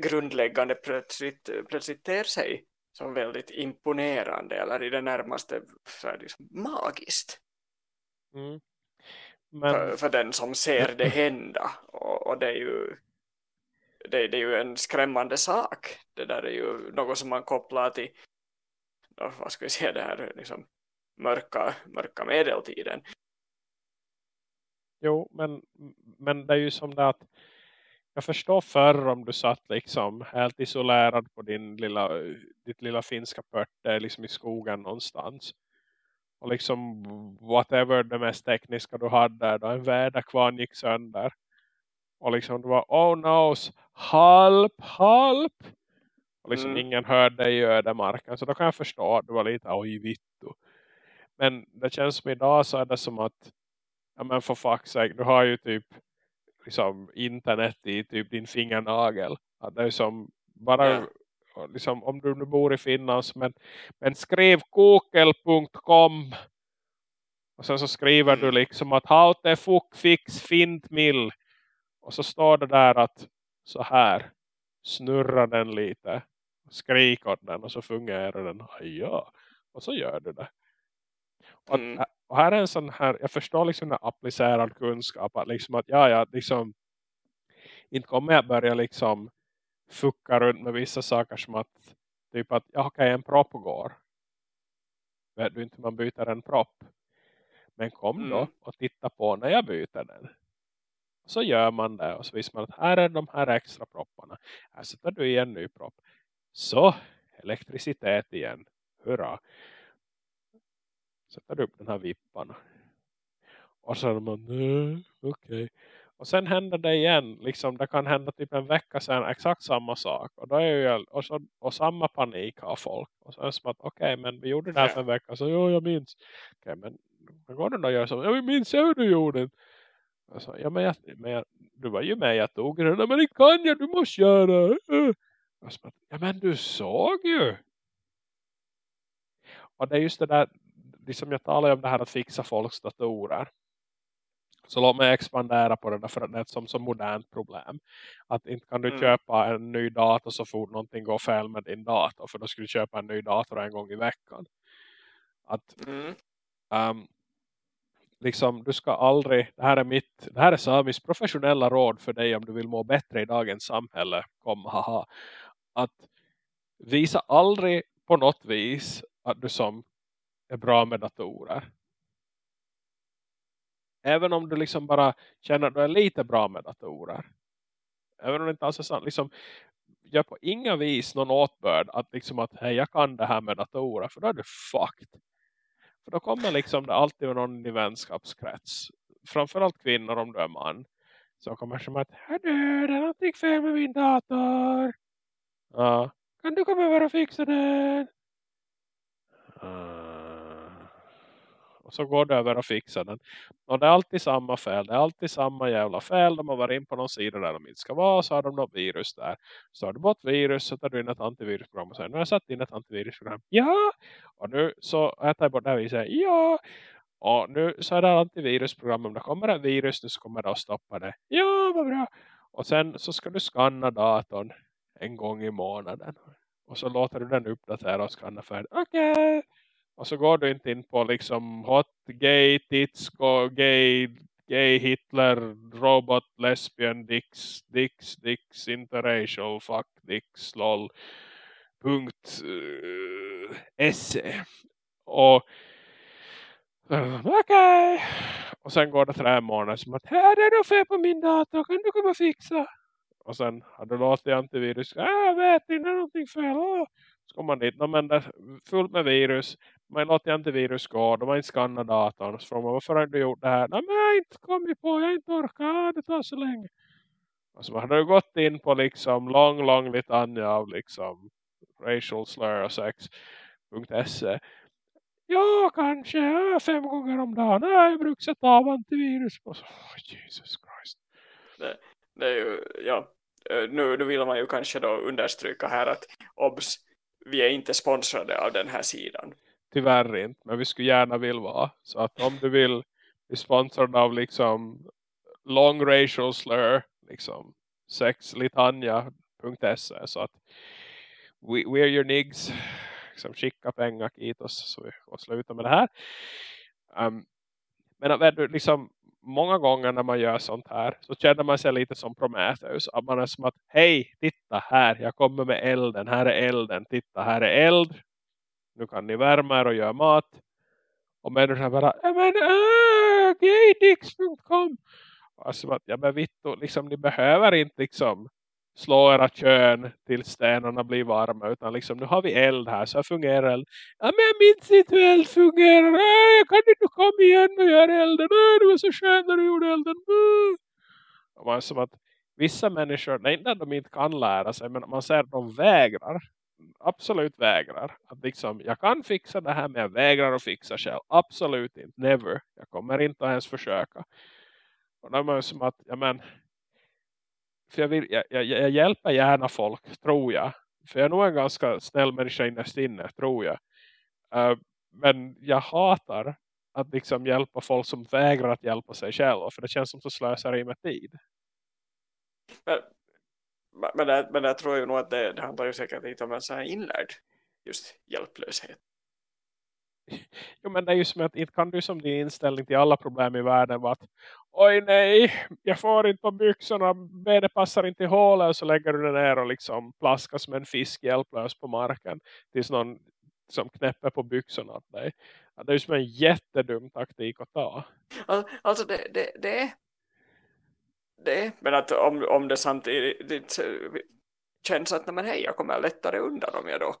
grundläggande plötsligt, plötsligt ter sig som väldigt imponerande eller i det närmaste så är liksom magiskt. Mm. Men... För, för, den som ser det hända och, och det är ju det, det, är ju en skrämmande sak. Det där är ju något som man kopplar till vad ska vi säga det här liksom mörka, mörka medeltiden. Jo, men, men det är ju som det att jag förstår förr om du satt liksom helt isolerad på din lilla, ditt lilla finska pörte liksom i skogen någonstans. Och liksom whatever det mest tekniska du hade då en väderkvarn gick sönder. Och liksom det var oh no, halp, halp. Och liksom mm. ingen hörde i ödemarken. Så då kan jag förstå att du var lite oj vittu. Men det känns som idag så är det som att ja men för fuck's sake, du har ju typ liksom internet i typ din fingernagel. Att det är som bara yeah. liksom, om du nu bor i Finland men, men skriv kokel.com och sen så skriver mm. du liksom att haute fuck fix fint mill och så står det där att så här snurrar den lite skrik åt den och så fungerar den. Ja, och så gör du det. Och, mm. och här är en sån här, jag förstår liksom en applicerad kunskap att liksom att ja, ja, liksom inte kommer jag börja liksom fucka runt med vissa saker som att typ att, ja okej, en propp går. Vet du inte man byter en propp. Men kom mm. då och titta på när jag byter den. så gör man det och så visar man att här är de här extra propparna. Här sätter du i en ny propp. Så, elektricitet igen. Hurra. Sätter upp den här vippan. Och så är man, okej. Okay. Och sen händer det igen. Liksom, det kan hända typ en vecka sen exakt samma sak. Och, då är ju, och, så, och samma panik har folk. Och så är det som att okej okay, men vi gjorde det här för en vecka. Så jo jag minns. Okej okay, men vad går det då att göra så? Jag minns hur du gjorde det. Alltså, ja, men, jag, men jag, du var ju med, jag tog den. Men det kan jag, du måste göra. Ja men du såg ju. Och det är just det där, liksom jag talar om det här att fixa folks datorer. Så låt mig expandera på det där för att det är ett som så modernt problem. Att inte kan du mm. köpa en ny dator så fort någonting går fel med din dator. För då skulle du köpa en ny dator en gång i veckan. Att mm. um, liksom du ska aldrig, det här är mitt, det här är Samis professionella råd för dig om du vill må bättre i dagens samhälle. Kom, haha. Att visa aldrig på något vis att du som är bra med datorer. Även om du liksom bara känner att du är lite bra med datorer. Även om det inte alls är sant. Liksom, gör på inga vis någon åtbörd att liksom att hej jag kan det här med datorer. För då är du fucked. För då kommer liksom det alltid någon i vänskapskrets. Framförallt kvinnor om du är man. Så kommer som att, ”hördu, det är någonting fel med min dator. Ja, kan du komma över och fixa den? Uh, och så går det över och fixar den. Och det är alltid samma fel. Det är alltid samma jävla fel. De har varit in på någon sida där de inte ska vara. Så har de något virus där. Så har du bort virus så tar du in ett antivirusprogram. Och säger, nu har jag satt in ett antivirusprogram. Ja! Och nu så äter jag bort det här viset. Ja! Och nu så är det antivirusprogram. Om det kommer ett virus nu så kommer det att stoppa det. Ja, vad bra! Och sen så ska du skanna datorn en gång i månaden. Och så låter du den uppdatera och skanna färdigt. Okej. Okay. Och så går du inte in på liksom hot, gay, tits, gay, gay, Hitler, robot, lesbian, dicks, dicks, dicks, interracial, fuck, dicks, lol. Punkt eh, uh, esse. Och eh, okej. Okay. Och sen går det tre månader som att här är det fel på min dator. Kan du komma och fixa? Och sen hade du låtit antivirus. Äh, jag vet inte, det är någonting fel. Ah. Så kommer man dit. No, men det är fullt med virus. Man låter antivirus gå. De har inte skannat datorn. Så frågar man, varför har du gjort det här? Nej, men jag har inte kommit på. Jag har inte orkat. Det tar så länge. Och så hade du gått in på liksom lång, lång litania av liksom racial slur och sex.se. Ja, kanske. Ja, fem gånger om dagen. Nej, jag brukar sätta av antivirus. Och så, oh, Jesus Christ. Det, det är ju, ja. Eh, nu, nu vill man ju kanske då understryka här att obs, vi är inte sponsrade av den här sidan. Tyvärr inte, men vi skulle gärna vilja vara. Så att om du vill bli sponsrad av liksom long racial slur, liksom sexlitania.se så att we, we're your nigs liksom skicka pengar hit oss så vi får sluta med det här. Um, men liksom många gånger när man gör sånt här så känner man sig lite som Prometheus. Att man är som att, hej, titta här, jag kommer med elden, här är elden, titta här är eld. Nu kan ni värma er och göra mat. Och människan bara, men äh, gaydix.com. Alltså ja men vittu, liksom ni behöver inte liksom slå era kön till stenarna blir varma. Utan liksom, nu har vi eld här, så fungerar eld. Ja, men jag minns inte hur eld fungerar. Äh, jag kan inte komma igen och göra elden. Äh, det var så skönt när du gjorde elden. Äh. Och man som att vissa människor, nej inte att de inte kan lära sig, men man ser att de vägrar. Absolut vägrar. Att liksom, jag kan fixa det här men jag vägrar att fixa själv. Absolut inte. Never. Jag kommer inte ens försöka. Och då är man som att, ja men för jag, vill, jag, jag, jag, hjälper gärna folk, tror jag. För jag är nog en ganska snäll människa innerst inne, tror jag. Uh, men jag hatar att liksom hjälpa folk som vägrar att hjälpa sig själva. För det känns som att slösar i med tid. Men, men, det, men jag tror ju nog att det, det handlar ju säkert inte om en sån här inlärd just hjälplöshet. Jo men det är ju som att inte kan du som din inställning till alla problem i världen vara att oj nej, jag får inte på byxorna, benet passar inte i hålet och så lägger du den ner och liksom plaskar som en fisk hjälplös på marken tills någon som knäpper på byxorna åt dig. Det är ju som en jättedum taktik att ta. Alltså det, det, det, det men att om, om det samtidigt känns att men hej, jag kommer lättare undan om jag då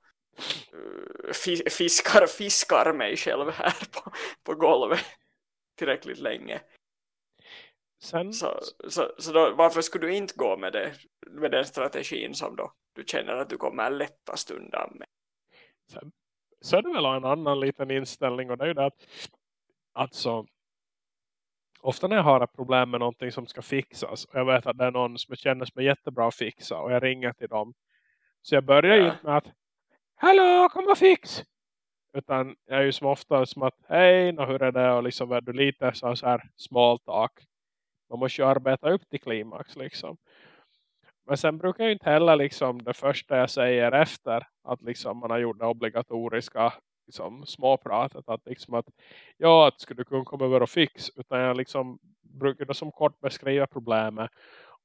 fiskar, fiskar mig själv här på, på golvet tillräckligt länge. Sen... Så, så, så då, varför skulle du inte gå med, det, med den strategin som då du känner att du kommer lättast undan med? Sen, så är det väl en annan liten inställning och det är ju det att alltså ofta när jag har ett problem med någonting som ska fixas och jag vet att det är någon som känner som är jättebra att fixa och jag ringer till dem så jag börjar ja. inte med att Hallå, kom och fix! Utan jag är ju som ofta som att hej, hur är det? Och liksom är du lite så här small talk. Man måste ju arbeta upp till klimax liksom. Men sen brukar jag inte heller liksom det första jag säger efter att liksom man har gjort det obligatoriska liksom, småpratet att liksom att ja, att skulle du kunna komma över och fix utan jag liksom brukar då som kort beskriva problemet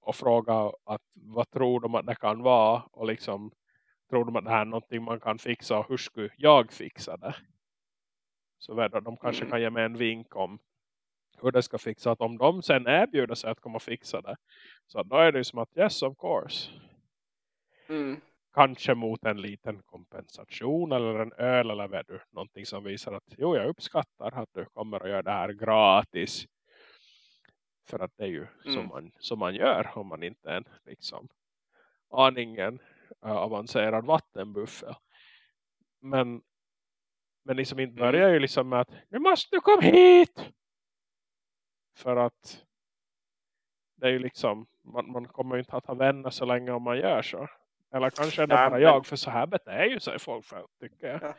och fråga att vad tror de att det kan vara? Och liksom tror de att det här är någonting man kan fixa? Och hur skulle jag fixa det? Så de kanske mm. kan ge mig en vink om hur det ska fixa att om de sen erbjuder sig att komma och fixa det så då är det som att yes of course. Mm kanske mot en liten kompensation eller en öl eller vad du, någonting som visar att jo jag uppskattar att du kommer och gör det här gratis för att det är ju mm. som, man, som man gör om man inte är en liksom aningen uh, avancerad vattenbuffel men men liksom inte börjar mm. ju liksom med att nu måste du komma hit för att det är ju liksom man, man kommer ju inte att ha vänner så länge om man gör så eller kanske är det Nej, bara jag, för så här beter ju sig folk för, tycker jag. Ja.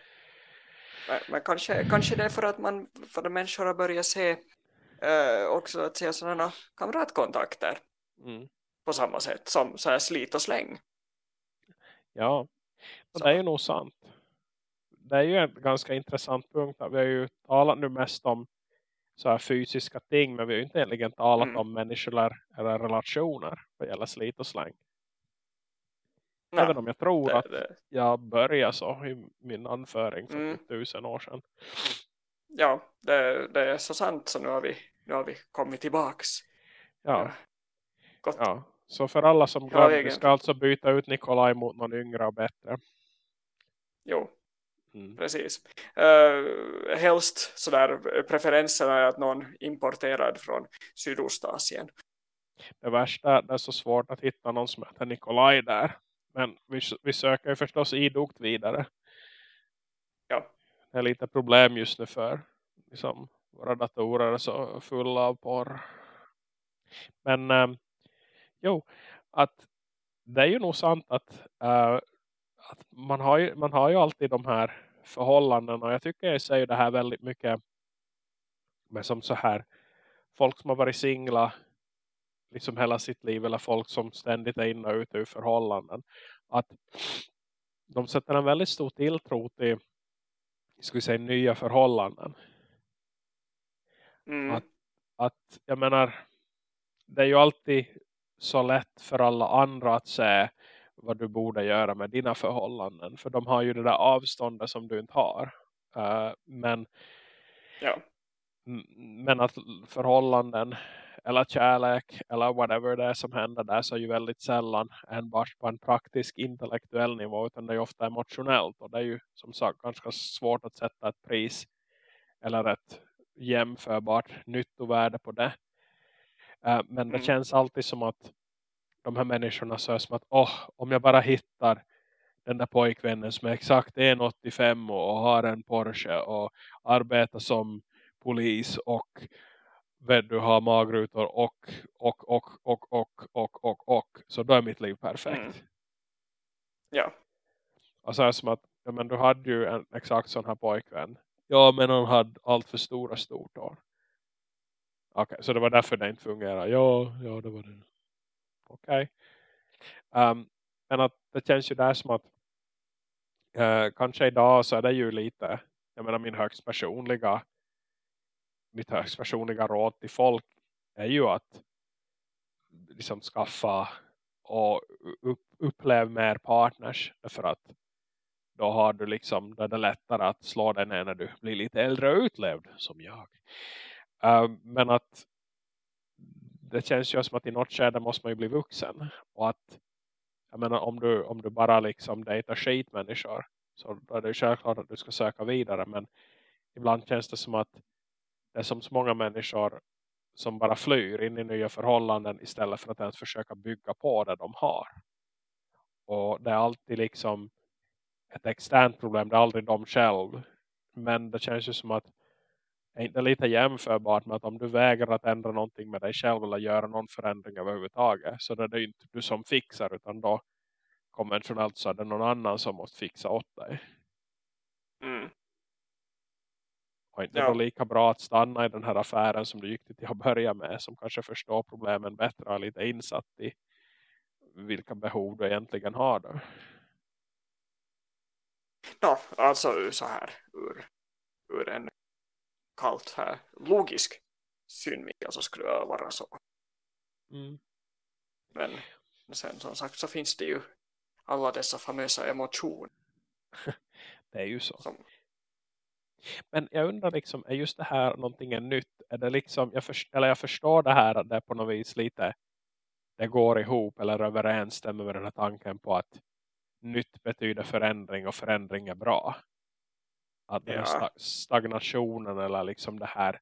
Men, men, kanske, kanske det är för att man för att människor har börjat se äh, också att se sådana kamratkontakter mm. på samma sätt som så här slit och släng. Ja, och det är ju nog sant. Det är ju en ganska intressant punkt. Vi har ju talat nu mest om så här fysiska ting men vi har ju inte egentligen talat mm. om människor eller relationer vad gäller slit och släng. Nej, Även om jag tror det, att det. jag började så i min anföring för mm. tusen år sedan. Ja, det, det, är så sant så nu har vi, nu har vi kommit tillbaks. Ja. Gott. ja. Så för alla som glömde vi ska alltså byta ut Nikolaj mot någon yngre och bättre. Jo, mm. precis. Uh, helst sådär preferenserna är att någon importerad från Sydostasien. Det värsta är att det är så svårt att hitta någon som heter Nikolaj där. Men vi, vi söker ju förstås idogt vidare. Ja. Det är lite problem just nu för liksom, våra datorer är så fulla av porr. Men äh, jo, att det är ju nog sant att, äh, att man, har ju, man har ju alltid de här förhållandena och jag tycker jag säger det här väldigt mycket med som så här folk som har varit singla liksom hela sitt liv eller folk som ständigt är inne och ute ur förhållanden att de sätter en väldigt stor tilltro till ska vi säga, nya förhållanden mm. att, att jag menar det är ju alltid så lätt för alla andra att säga vad du borde göra med dina förhållanden för de har ju det där avståndet som du inte har uh, men ja. men att förhållanden eller kärlek eller whatever det är som händer där så är ju väldigt sällan enbart på en praktisk intellektuell nivå utan det är ofta emotionellt och det är ju som sagt ganska svårt att sätta ett pris eller ett jämförbart nyttovärde på det. Uh, men det mm. känns alltid som att de här människorna är som att oh, om jag bara hittar den där pojkvännen som är exakt 1,85 och har en Porsche och arbetar som polis och du har magrutor och, och, och, och, och, och, och, och. Så då är mitt liv perfekt. Mm. Ja. Och så är det som att, ja, men du hade ju en exakt sån här pojkvän. Ja, men hon hade allt för stora stortår. Okej, okay, så det var därför det inte fungerade. Ja, ja det var det. Okej. Okay. Um, men att det känns ju där som att uh, kanske idag så är det ju lite, jag menar min högst personliga mitt högst personliga råd till folk är ju att liksom skaffa och upp, upplev mer partners för att då har du liksom då är det lättare att slå den när du blir lite äldre och utlevd som jag. Uh, men att det känns ju som att i något skede måste man ju bli vuxen och att jag menar om du, om du bara liksom dejtar skitmänniskor så då är det självklart att du ska söka vidare men ibland känns det som att det är som så många människor som bara flyr in i nya förhållanden istället för att ens försöka bygga på det de har. Och det är alltid liksom ett externt problem, det är aldrig de själv. Men det känns ju som att är inte lite jämförbart med att om du vägrar att ändra någonting med dig själv eller göra någon förändring överhuvudtaget så det är det inte du som fixar utan då konventionellt så är det någon annan som måste fixa åt dig. Mm. Och inte ja. då lika bra att stanna i den här affären som du gick till att börja med som kanske förstår problemen bättre och är lite insatt i vilka behov du egentligen har då. Ja, alltså så här ur, ur en kallt här logisk synvinkel så skulle det vara så. Mm. Men sen som sagt så finns det ju alla dessa famösa emotioner. det är ju så. Som... Men jag undrar liksom, är just det här någonting nytt? Är det liksom, jag, för, eller jag förstår det här att det på något vis lite det går ihop eller överensstämmer med den här tanken på att nytt betyder förändring och förändring är bra. Att den ja. stagnationen eller liksom det här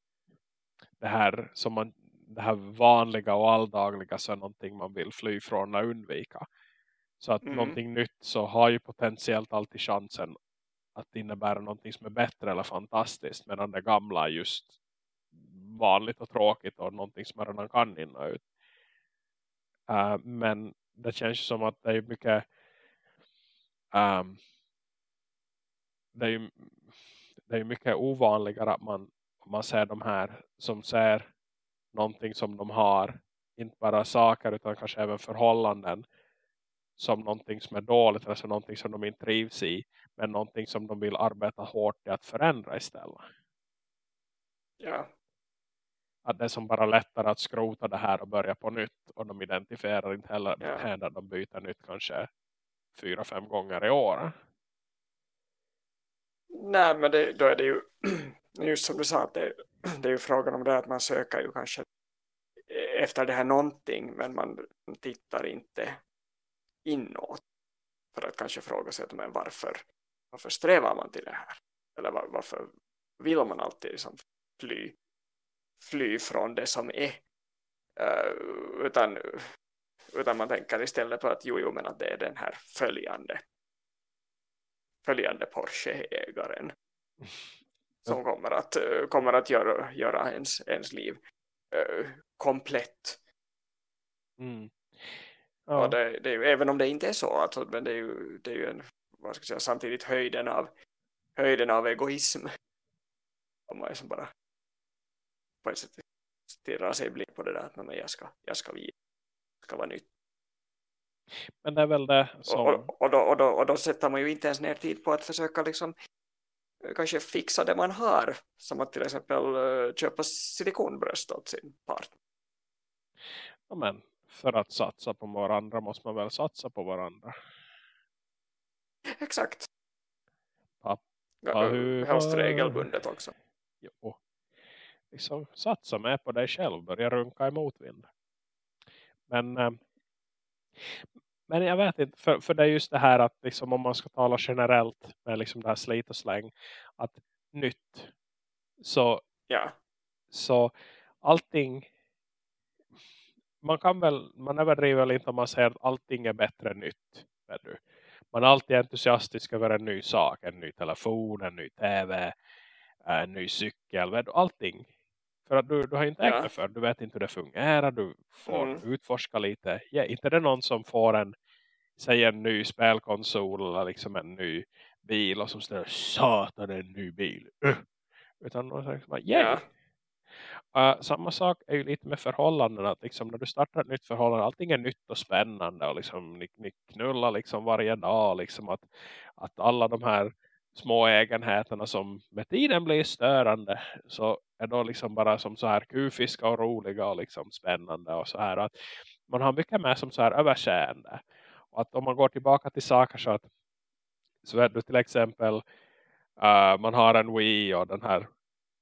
det här som man det här vanliga och alldagliga så är någonting man vill fly från och undvika. Så att mm. någonting nytt så har ju potentiellt alltid chansen att innebära någonting som är bättre eller fantastiskt. Medan det gamla är just vanligt och tråkigt och någonting som man redan kan inna ut. Uh, men det känns som att det är mycket um, det är ju det är mycket ovanligare att man, man ser de här som ser någonting som de har inte bara saker utan kanske även förhållanden som någonting som är dåligt eller alltså någonting som de inte trivs i men någonting som de vill arbeta hårt i att förändra istället. Ja. Att det är som bara lättare att skrota det här och börja på nytt och de identifierar inte heller ja. att de byter nytt kanske fyra, fem gånger i år. Nej, men det, då är det ju just som du sa att det, det är ju frågan om det att man söker ju kanske efter det här någonting men man tittar inte inåt för att kanske fråga sig men varför, varför strävar man till det här eller var, varför vill man alltid liksom fly, fly från det som är uh, utan, utan man tänker istället på att jo, jo men att det är den här följande följande Porsche-ägaren som kommer att, eh, kommer att göra, göra ens, ens liv uh, komplett. Mm. Ja. Och det, det är ju, även om det inte är så, alltså, men det är ju, det är ju en, vad ska jag säga, samtidigt höjden av, höjden av egoism. Om man som bara på ett sätt stirrar sig blick på det där att men jag ska, jag ska, jag ska vara nytt. Men det är väl det som... Och, och, och, då, och, då, och då sätter man ju inte ens ner tid på att försöka liksom eh, kanske fixa det man har. Som att till exempel uh, köpa silikonbröst åt sin partner. Ja, men för att satsa på varandra måste man väl satsa på varandra. Exakt. Pappa, ja, hur helst regelbundet också. Jo. Liksom satsa med på dig själv. Börja runka i motvind. Men, eh, men jag vet inte. För, för det är just det här att liksom, om man ska tala generellt med liksom det här slit och släng. Att nytt. Så, ja. så allting man kan väl, man överdriver väl inte om man säger att allting är bättre än nytt. Du. Man är alltid entusiastisk över en ny sak, en ny telefon, en ny tv, en ny cykel, allting. För att du, du har inte ägt det för, du vet inte hur det fungerar, du får mm. utforska lite. Ja, inte det någon som får en, säg en ny spelkonsol eller liksom en ny bil och som ställer satan en ny bil. Uh. Utan någon som bara, yeah, Uh, samma sak är ju lite med förhållanden. Att liksom när du startar ett nytt förhållande. Allting är nytt och spännande. Och liksom, ni, ni knullar liksom varje dag. Liksom att, att alla de här små egenheterna som med tiden blir störande. Så är då liksom bara som så här kufiska och roliga och liksom spännande. Och så här. Att man har mycket med som så här överseende. Och att om man går tillbaka till saker så att så är du till exempel uh, man har en Wii och den här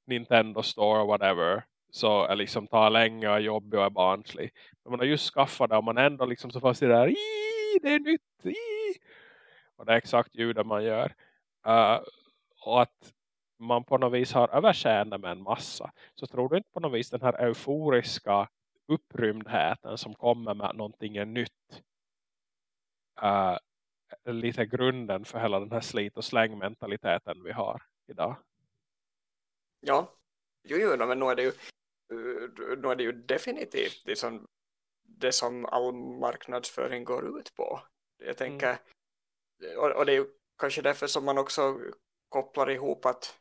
Nintendo Store och whatever så är liksom tar länge och är jobbig och är barnslig. Men man har just skaffat det och man ändå liksom så fast det där det är nytt. Ii! Och det är exakt ljudet man gör. Uh, och att man på något vis har överseende med en massa så tror du inte på något vis den här euforiska upprymdheten som kommer med någonting är nytt uh, lite grunden för hela den här slit- och slängmentaliteten vi har idag. Ja, jo, jo men nu är det ju, nu är det ju definitivt det som, det som all marknadsföring går ut på. Jag tänker, mm. och, och det är ju kanske därför som man också kopplar ihop att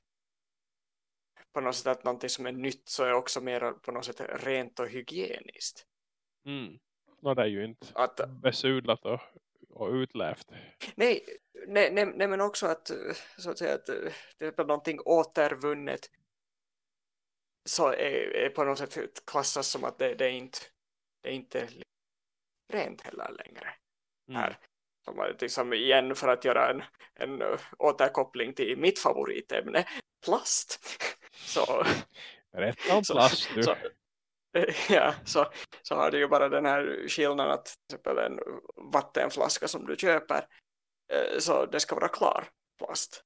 på något sätt att någonting som är nytt så är också mer på något sätt rent och hygieniskt. Mm. No, det är ju inte att, besudlat och, och utlävt. Nej, nej, nej, nej, men också att så att säga att det är någonting återvunnet så är, är på något sätt klassas som att det, det, är inte det är inte rent heller längre. Mm. Här. Som, liksom igen för att göra en, en återkoppling till mitt favoritämne plast. Så, Berätta om plast du. Så, ja, så, så har du ju bara den här skillnaden att till exempel en vattenflaska som du köper eh, så det ska vara klar plast.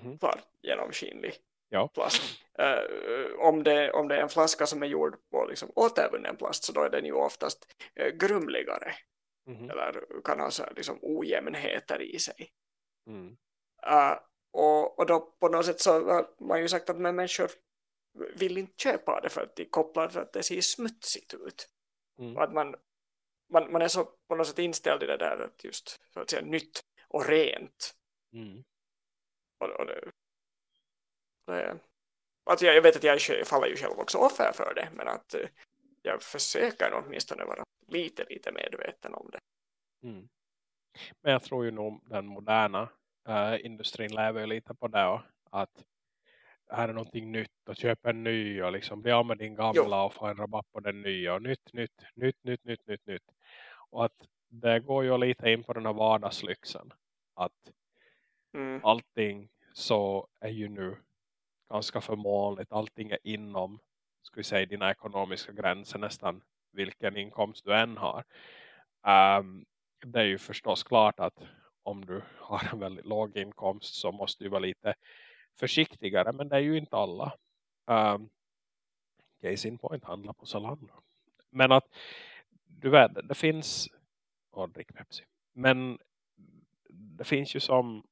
Mm. Klar, genomskinlig ja. plast. Uh, om, det, om det är en flaska som är gjord på liksom, återvunnen plast så då är den ju oftast uh, grumligare. Mm. Eller kan ha så här, liksom, ojämnheter i sig. Mm. Uh, och, och då på något sätt så har man ju sagt att människor vill inte köpa det för att de kopplar för att det ser smutsigt ut. Mm. Att man, man, man är så på något sätt inställd i det där att just så att säga nytt och rent. Mm. Och, och det, det, alltså jag, jag vet att jag faller ju själv också offer för det men att eh, jag försöker åtminstone vara lite lite medveten om det. Mm. Men jag tror ju nog den moderna äh, industrin lever ju lite på det att här är någonting nytt och köpa en ny och liksom bli av med din gamla jo. och få en rabatt på den nya och nytt, nytt, nytt, nytt, nytt, nytt, nytt. Och att det går ju lite in på den här vardagslyxen. Att mm. allting så är ju nu ganska förmånligt. Allting är inom ska vi säga, dina ekonomiska gränser nästan vilken inkomst du än har. Um, det är ju förstås klart att om du har en väldigt låg inkomst så måste du vara lite försiktigare. Men det är ju inte alla. Um, case in point handlar på Zalando. Men att du vet, det finns och drick Pepsi. Men det finns ju som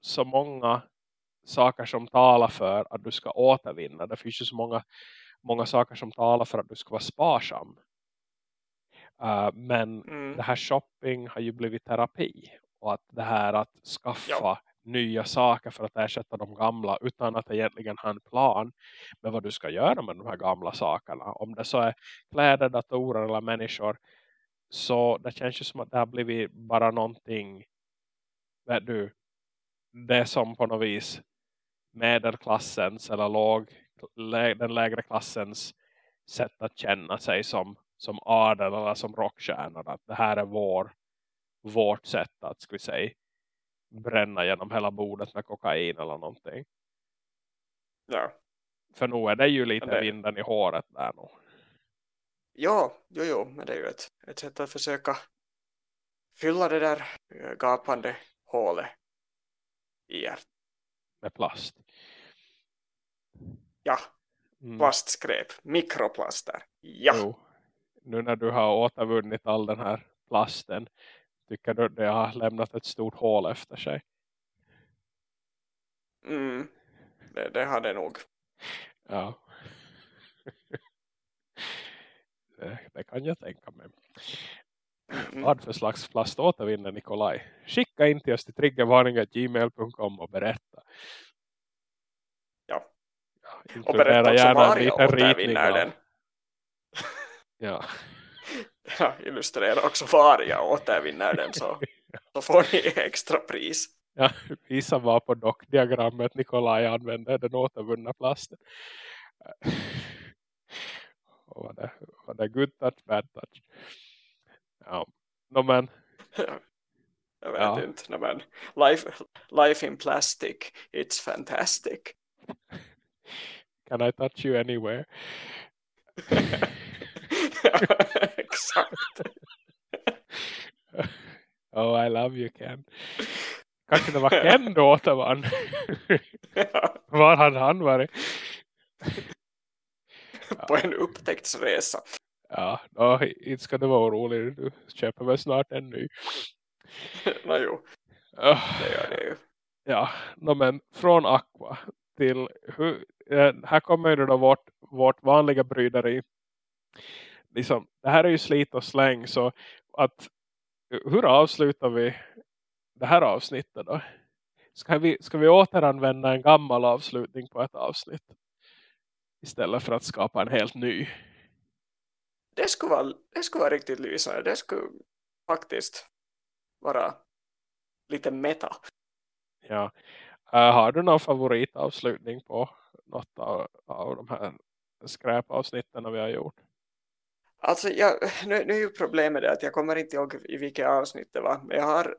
så många saker som talar för att du ska återvinna. Det finns ju så många, många saker som talar för att du ska vara sparsam. Uh, men mm. det här shopping har ju blivit terapi. Och att det här att skaffa ja. nya saker för att ersätta de gamla utan att egentligen ha en plan med vad du ska göra med de här gamla sakerna. Om det så är kläder, datorer eller människor så det känns ju som att det har blivit bara någonting vet du, det som på något vis medelklassens eller låg, lä, den lägre klassens sätt att känna sig som, som adel eller som rockstjärnor. Att det här är vår, vårt sätt att ska vi säga, bränna genom hela bordet med kokain eller någonting. Ja. För nu är det ju lite det... vinden i håret där nog. Ja, jo, jo, men det är ju ett, ett sätt att försöka fylla det där gapande hålet i er. Med plast. Ja, mm. plastskräp, mikroplaster. Ja. Jo. Nu när du har återvunnit all den här plasten tycker du det har lämnat ett stort hål efter sig? Mm, det, det har det nog. Ja. det, det, kan jag tänka mig. Mm. Vad för slags plast återvinner Nikolaj? Skicka in till oss till triggervarningar.gmail.com och berätta. Och berätta också Maria återvinner den. ja. ja, illustrera också Varia återvinner den så, så får ni extra pris. Ja, visa var på dockdiagrammet Nikolaj använder den återvunna plasten. Och var det, var det good touch, bad touch? Ja, no, men... Jag vet ja. inte, no, men life, life in plastic, it's fantastic. Can I touch you anywhere? Exakt. oh, I love you, Ken. Kanske det var Ken då återvann. Var hade han varit? På en upptäcktsresa. Ja, då, inte ska det vara orolig. Du köper väl snart en ny. Nå jo, Uh, det gör det ju. ja, no, men från Aqua till hur, här kommer ju då vårt, vårt vanliga bryderi. Liksom, det här är ju slit och släng så att hur avslutar vi det här avsnittet då? Ska vi, ska vi återanvända en gammal avslutning på ett avsnitt? Istället för att skapa en helt ny. Det skulle vara, det skulle vara riktigt lysande. Det skulle faktiskt vara lite meta. Ja. Uh, har du någon favoritavslutning på något av, av de här skräpavsnitten vi har gjort? Alltså, jag, nu, nu är ju problemet det att jag kommer inte ihåg i vilket avsnitt det var. Men jag har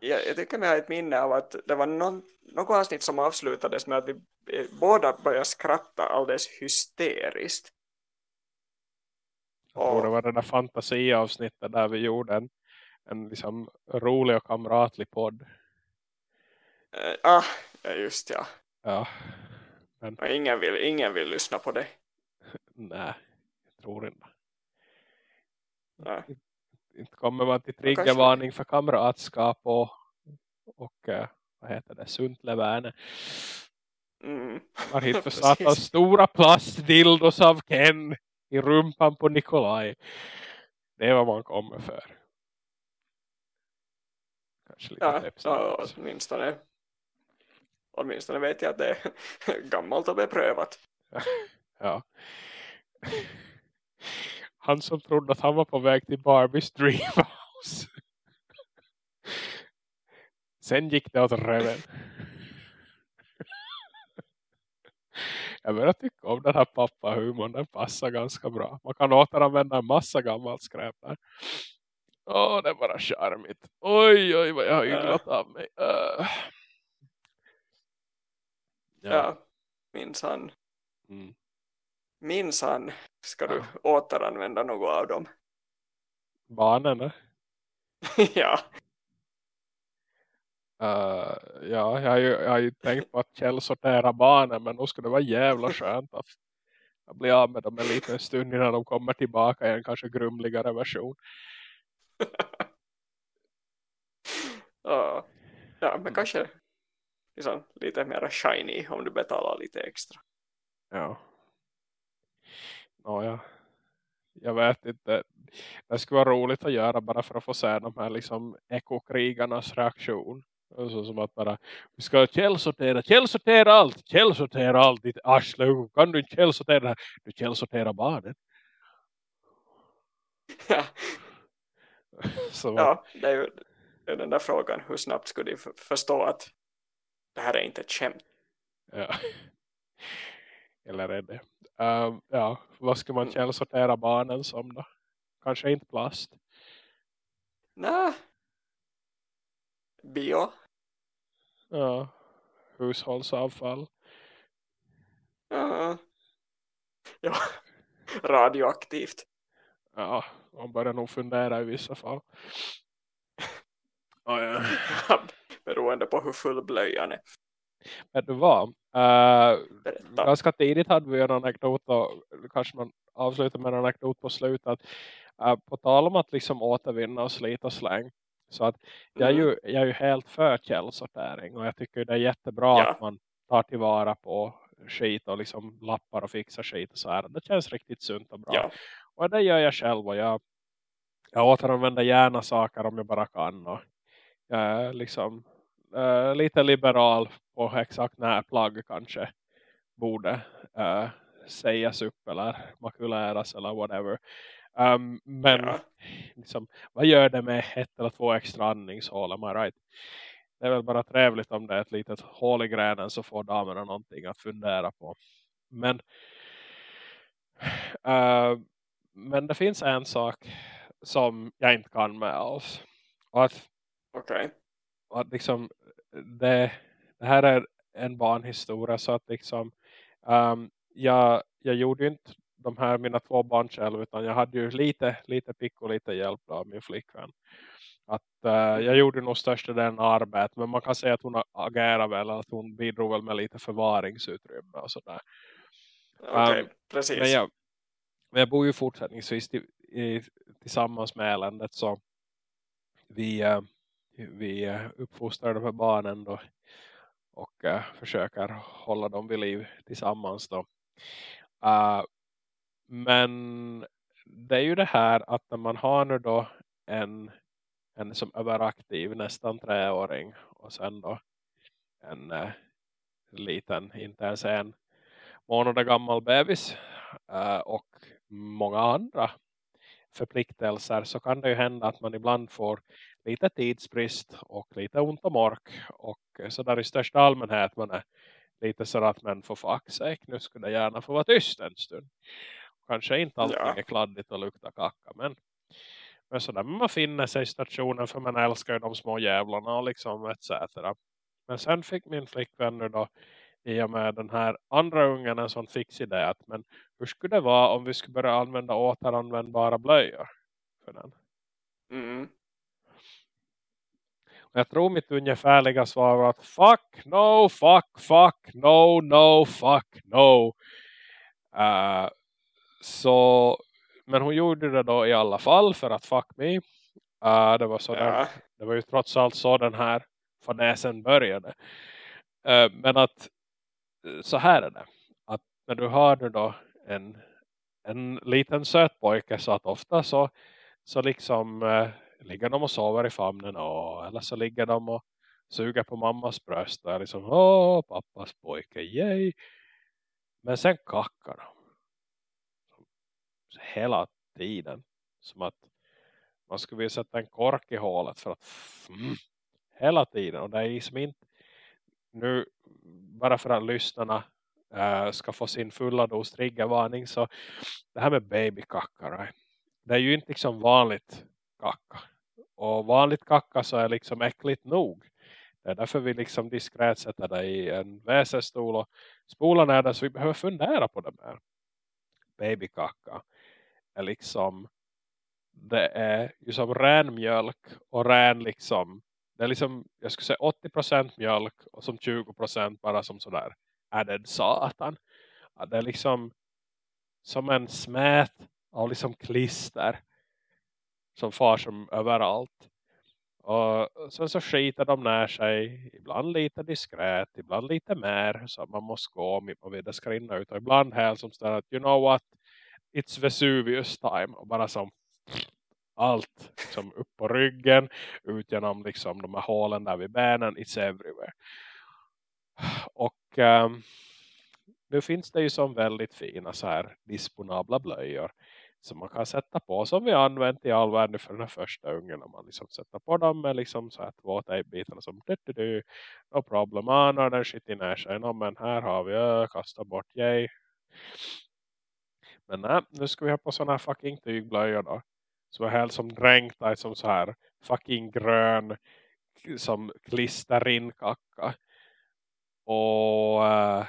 jag, jag tycker mig ha ett minne av att det var någon, något avsnitt som avslutades med att vi eh, båda började skratta alldeles hysteriskt. Jag tror det var det där fantasiavsnittet där vi gjorde en, en liksom rolig och kamratlig podd. Eh, ah, ja, just ja. Ja, Och ingen vill, ingen vill lyssna på det. nej, jag tror inte. Nej. Inte kommer man till triggervarning för kamratskap och, och eh, vad heter det, sunt leverne. Mm. Man hittar satans stora plastdildos av Ken i rumpan på Nikolaj. Det är vad man kommer för. Kanske lite Ja, ja, åtminstone, åtminstone vet jag att det är gammalt och beprövat. Ja. Han som trodde att han var på väg till Barbies Dreamhouse. Sen gick det åt reven. Jag börjar tycka om den här pappahumorn. Den passar ganska bra. Man kan återanvända en massa gammalt skräp där. Åh, det är bara charmigt. Oj, oj, vad jag har ynglat av mig. Uh. Ja, minns han. Mm. Minns han ska du Ja. återanvända något av dem. Barnen, ja, Uh, ja, jag har, ju, jag har ju tänkt på att källsortera barnen men då skulle det vara jävla skönt att jag blir av med dem en liten stund innan de kommer tillbaka i en kanske grumligare version. ja, ja men kanske liksom, lite mer shiny om du betalar lite extra. Ja. Nåja. Jag vet inte. Det skulle vara roligt att göra bara för att få se de här liksom ekokrigarnas reaktion. Så som att bara, vi ska källsortera, källsortera allt, källsortera allt, ditt arsle, kan du inte källsortera? Du källsorterar barnen. ja, Så ja, det är ju den där frågan. Hur snabbt skulle de förstå att det här är inte ett skämt? Ja. Eller är det? Ehm, ja, vad ska man Mm. källsortera barnen som då? Kanske inte plast. Nej. Bio. Ja. Hushållsavfall. Ja. ja. Radioaktivt. Ja, man börjar nog fundera i vissa fall. Ja, ja. Beroende på hur full blöjan är. Men du var. Berätta. ganska tidigt hade vi en anekdot och kanske man avslutar med en anekdot på slutet. Uh, på tal om att liksom återvinna och slita släng. Så att jag är, Mm. ju, jag är ju helt för källsortering och jag tycker det är jättebra Ja. att man tar tillvara på skit och liksom lappar och fixar skit och så här. Det känns riktigt sunt och bra. Ja. Och det gör jag själv och jag, jag återanvänder gärna saker om jag bara kan. Och jag liksom eh, lite liberal på exakt när plagg kanske borde eh, sägas upp eller makuleras eller whatever. Um, men Ja. liksom, vad gör det med ett eller två extra andningshål? Am I right? Det är väl bara trevligt om det är ett litet hål i gränen så får damerna någonting att fundera på. Men eh, men det finns en sak som jag inte kan med alls. Och att, Okej. och att liksom det, det här är en barnhistoria så att liksom um, jag, jag gjorde inte de här mina två barn själv utan jag hade ju lite, lite pick och lite hjälp av min flickvän. Att uh, jag gjorde nog största den arbet men man kan säga att hon agerar väl att hon bidrog väl med lite förvaringsutrymme och sådär. Okej, okay, um, precis. Men jag, men jag bor ju fortsättningsvis i, i, tillsammans med eländet så vi, uh, vi uppfostrar de här barnen då och eh, försöker hålla dem vid liv tillsammans då. Eh, men det är ju det här att när man har nu då en, en som överaktiv nästan treåring och sen då en eh, liten, inte ens en månader gammal bebis och många andra förpliktelser så kan det ju hända att man ibland får lite tidsbrist och lite ont om ork och så där i största allmänhet man är lite så att man får fuck sake, nu skulle det gärna få vara tyst en stund. Kanske inte allting ja. är kladdigt och luktar kacka men, men sådär man finner sig i stationen för man älskar ju de små jävlarna och liksom etc. Men sen fick min flickvän nu då i och med den här andra ungen en sån fix idé att men hur skulle det vara om vi skulle börja använda återanvändbara blöjor för den? Mm. Jag tror mitt ungefärliga svar var att fuck no, fuck, fuck, no, no, fuck, no. Uh, så, men hon gjorde det då i alla fall för att fuck me. Uh, det var så ja. det var ju trots allt så den här fadäsen började. Uh, men att så här är det. Att när du har då en, en liten söt pojke så att ofta så, så liksom eh, ligger de och sover i famnen åh, eller så ligger de och suger på mammas bröst och är liksom åh pappas pojke, yay. Men sen kackar de. Hela tiden. Som att man skulle vilja sätta en kork i hålet för att mm, hela tiden. Och det är liksom inte nu bara för att lyssnarna äh, ska få sin fulla dos triggervarning så det här med babykackar, right? det är ju inte liksom vanligt kacka och vanligt kacka så är liksom äckligt nog. Det är därför vi liksom diskret sätter det i en väsestol och spolar ner det så vi behöver fundera på det här. Babykacka är liksom det är ju som ren mjölk och ren liksom det är liksom, jag skulle säga 80% mjölk och som 20% bara som sådär added satan. Ja, det är liksom som en smät av liksom klister som far som överallt. Och sen så skiter de ner sig. Ibland lite diskret. Ibland lite mer. Så man måste gå om man vill skrinna ut. Och ibland här som ställer att you know what. It's Vesuvius time. Och bara som allt liksom upp på ryggen, ut genom liksom de här hålen där vid benen, it's everywhere. Och um, nu finns det ju som väldigt fina så här disponabla blöjor som man kan sätta på som vi använt i all världen för den här första ungen. Om man liksom sätter på dem med liksom så här två tejpbitarna som du, du, du, no problem, ah, har den shit i ner sig, no, men här har vi, uh, kasta bort, yay. Men nej, nu ska vi ha på sådana här fucking tygblöjor då. Som här helt som dränkta som så här fucking grön som klisterinnkacka. Och, eh,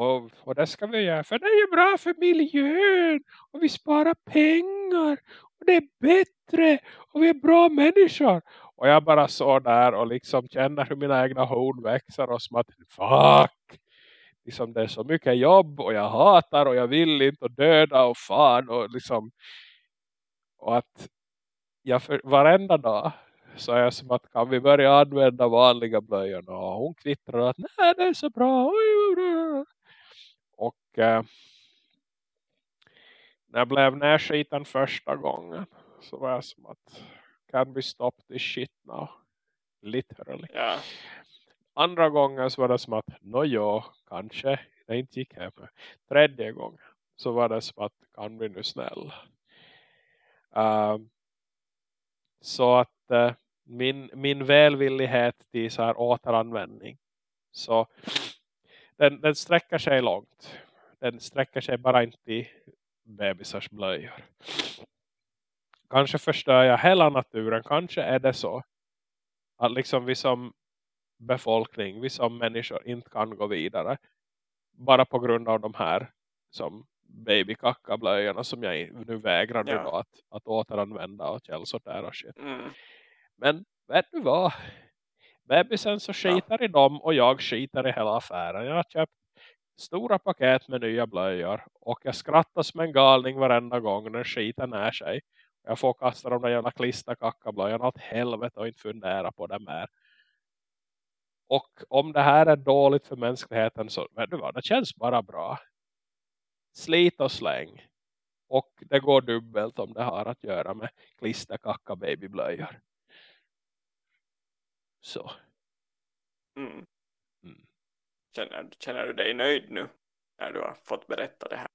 och, och det ska vi göra för det är ju bra för miljön och vi sparar pengar och det är bättre och vi är bra människor. Och jag bara så där och liksom känner hur mina egna horn växer och som att fuck. Liksom det är så mycket jobb och jag hatar och jag vill inte och döda och fan och liksom och att jag för, varenda dag så är jag som att kan vi börja använda vanliga blöjor? och hon kvittrar att nej det är så bra och eh, när jag blev närskiten första gången så var jag som att can we stop this shit now? Literally. Ja. andra gången så var det som att no kanske det inte gick hem. Tredje gången så var det som att kan vi nu snälla? Uh, så att uh, min, min välvillighet till så här återanvändning. Så den, den sträcker sig långt. Den sträcker sig bara inte i bebisars blöjor. Kanske förstör jag hela naturen. Kanske är det så att liksom vi som befolkning, vi som människor inte kan gå vidare bara på grund av de här som babykackablöjorna som jag nu vägrar ja. då att, att återanvända och källsortera shit. Mm. Men vet du vad? Bebisen så skitar ja. i dem och jag skitar i hela affären. Jag har köpt stora paket med nya blöjor och jag skrattar som en galning varenda gång när skiten är sig. Jag får kasta de där jävla klisterkackablöjorna åt helvete och inte fundera på det mer. Och om det här är dåligt för mänskligheten så vet du vad, det känns bara bra. Slit och släng. Och det går dubbelt om det har att göra med klisterkacka babyblöjor. Så. Mm. Mm. Känner, känner du dig nöjd nu när du har fått berätta det här?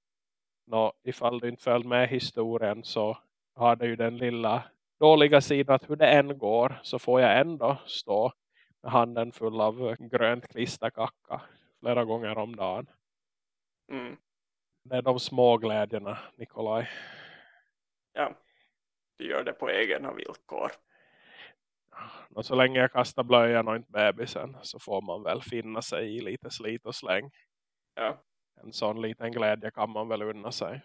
Nå, ifall du inte följt med historien så har det ju den lilla dåliga sidan att hur det än går så får jag ändå stå med handen full av grönt klisterkacka flera gånger om dagen. Mm. Det är de små glädjerna, Nikolaj. Ja, du gör det på egna villkor. Och så länge jag kastar blöjan och inte bebisen så får man väl finna sig i lite slit och släng. Ja. En sån liten glädje kan man väl unna sig.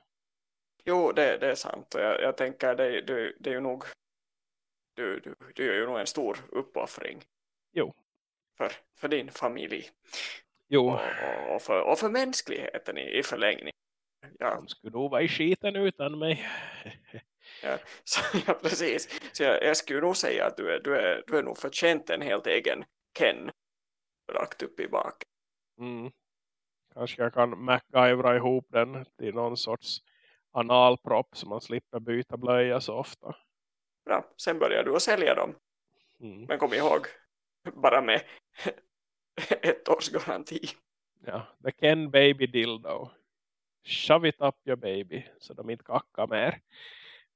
Jo, det, det är sant. Jag, jag tänker det, det, det är ju nog du, du, du gör ju nog en stor uppoffring. Jo. För, för din familj. Jo. Och, och, för, och för mänskligheten i, i förlängning. Ja. De skulle nog vara i skiten utan mig. ja, så, ja, precis. Så jag, jag skulle nog säga att du är, du är, du är nog förtjänt en helt egen Ken rakt upp i bak. Mm. Kanske jag kan MacGyvera ihop den till någon sorts analpropp så man slipper byta blöja så ofta. Bra, sen börjar du att sälja dem. Mm. Men kom ihåg, bara med ett års garanti. Ja, the Ken Baby Dildo. Shove it up your baby så de inte kackar mer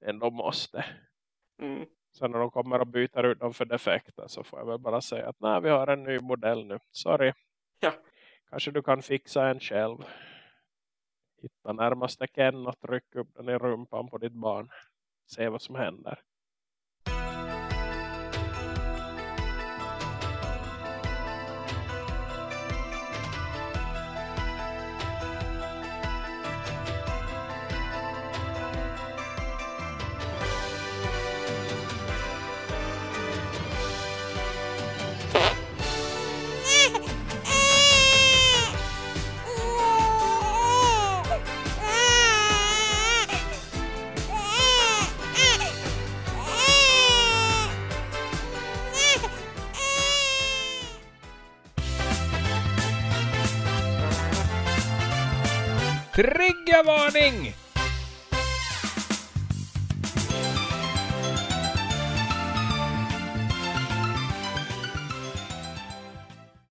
än de måste. Mm. Sen när de kommer och byter ut dem för defekter så får jag väl bara säga att nej vi har en ny modell nu. Sorry. Ja. Kanske du kan fixa en själv. Hitta närmaste Ken och trycka upp den i rumpan på ditt barn. Se vad som händer. Triggervarning!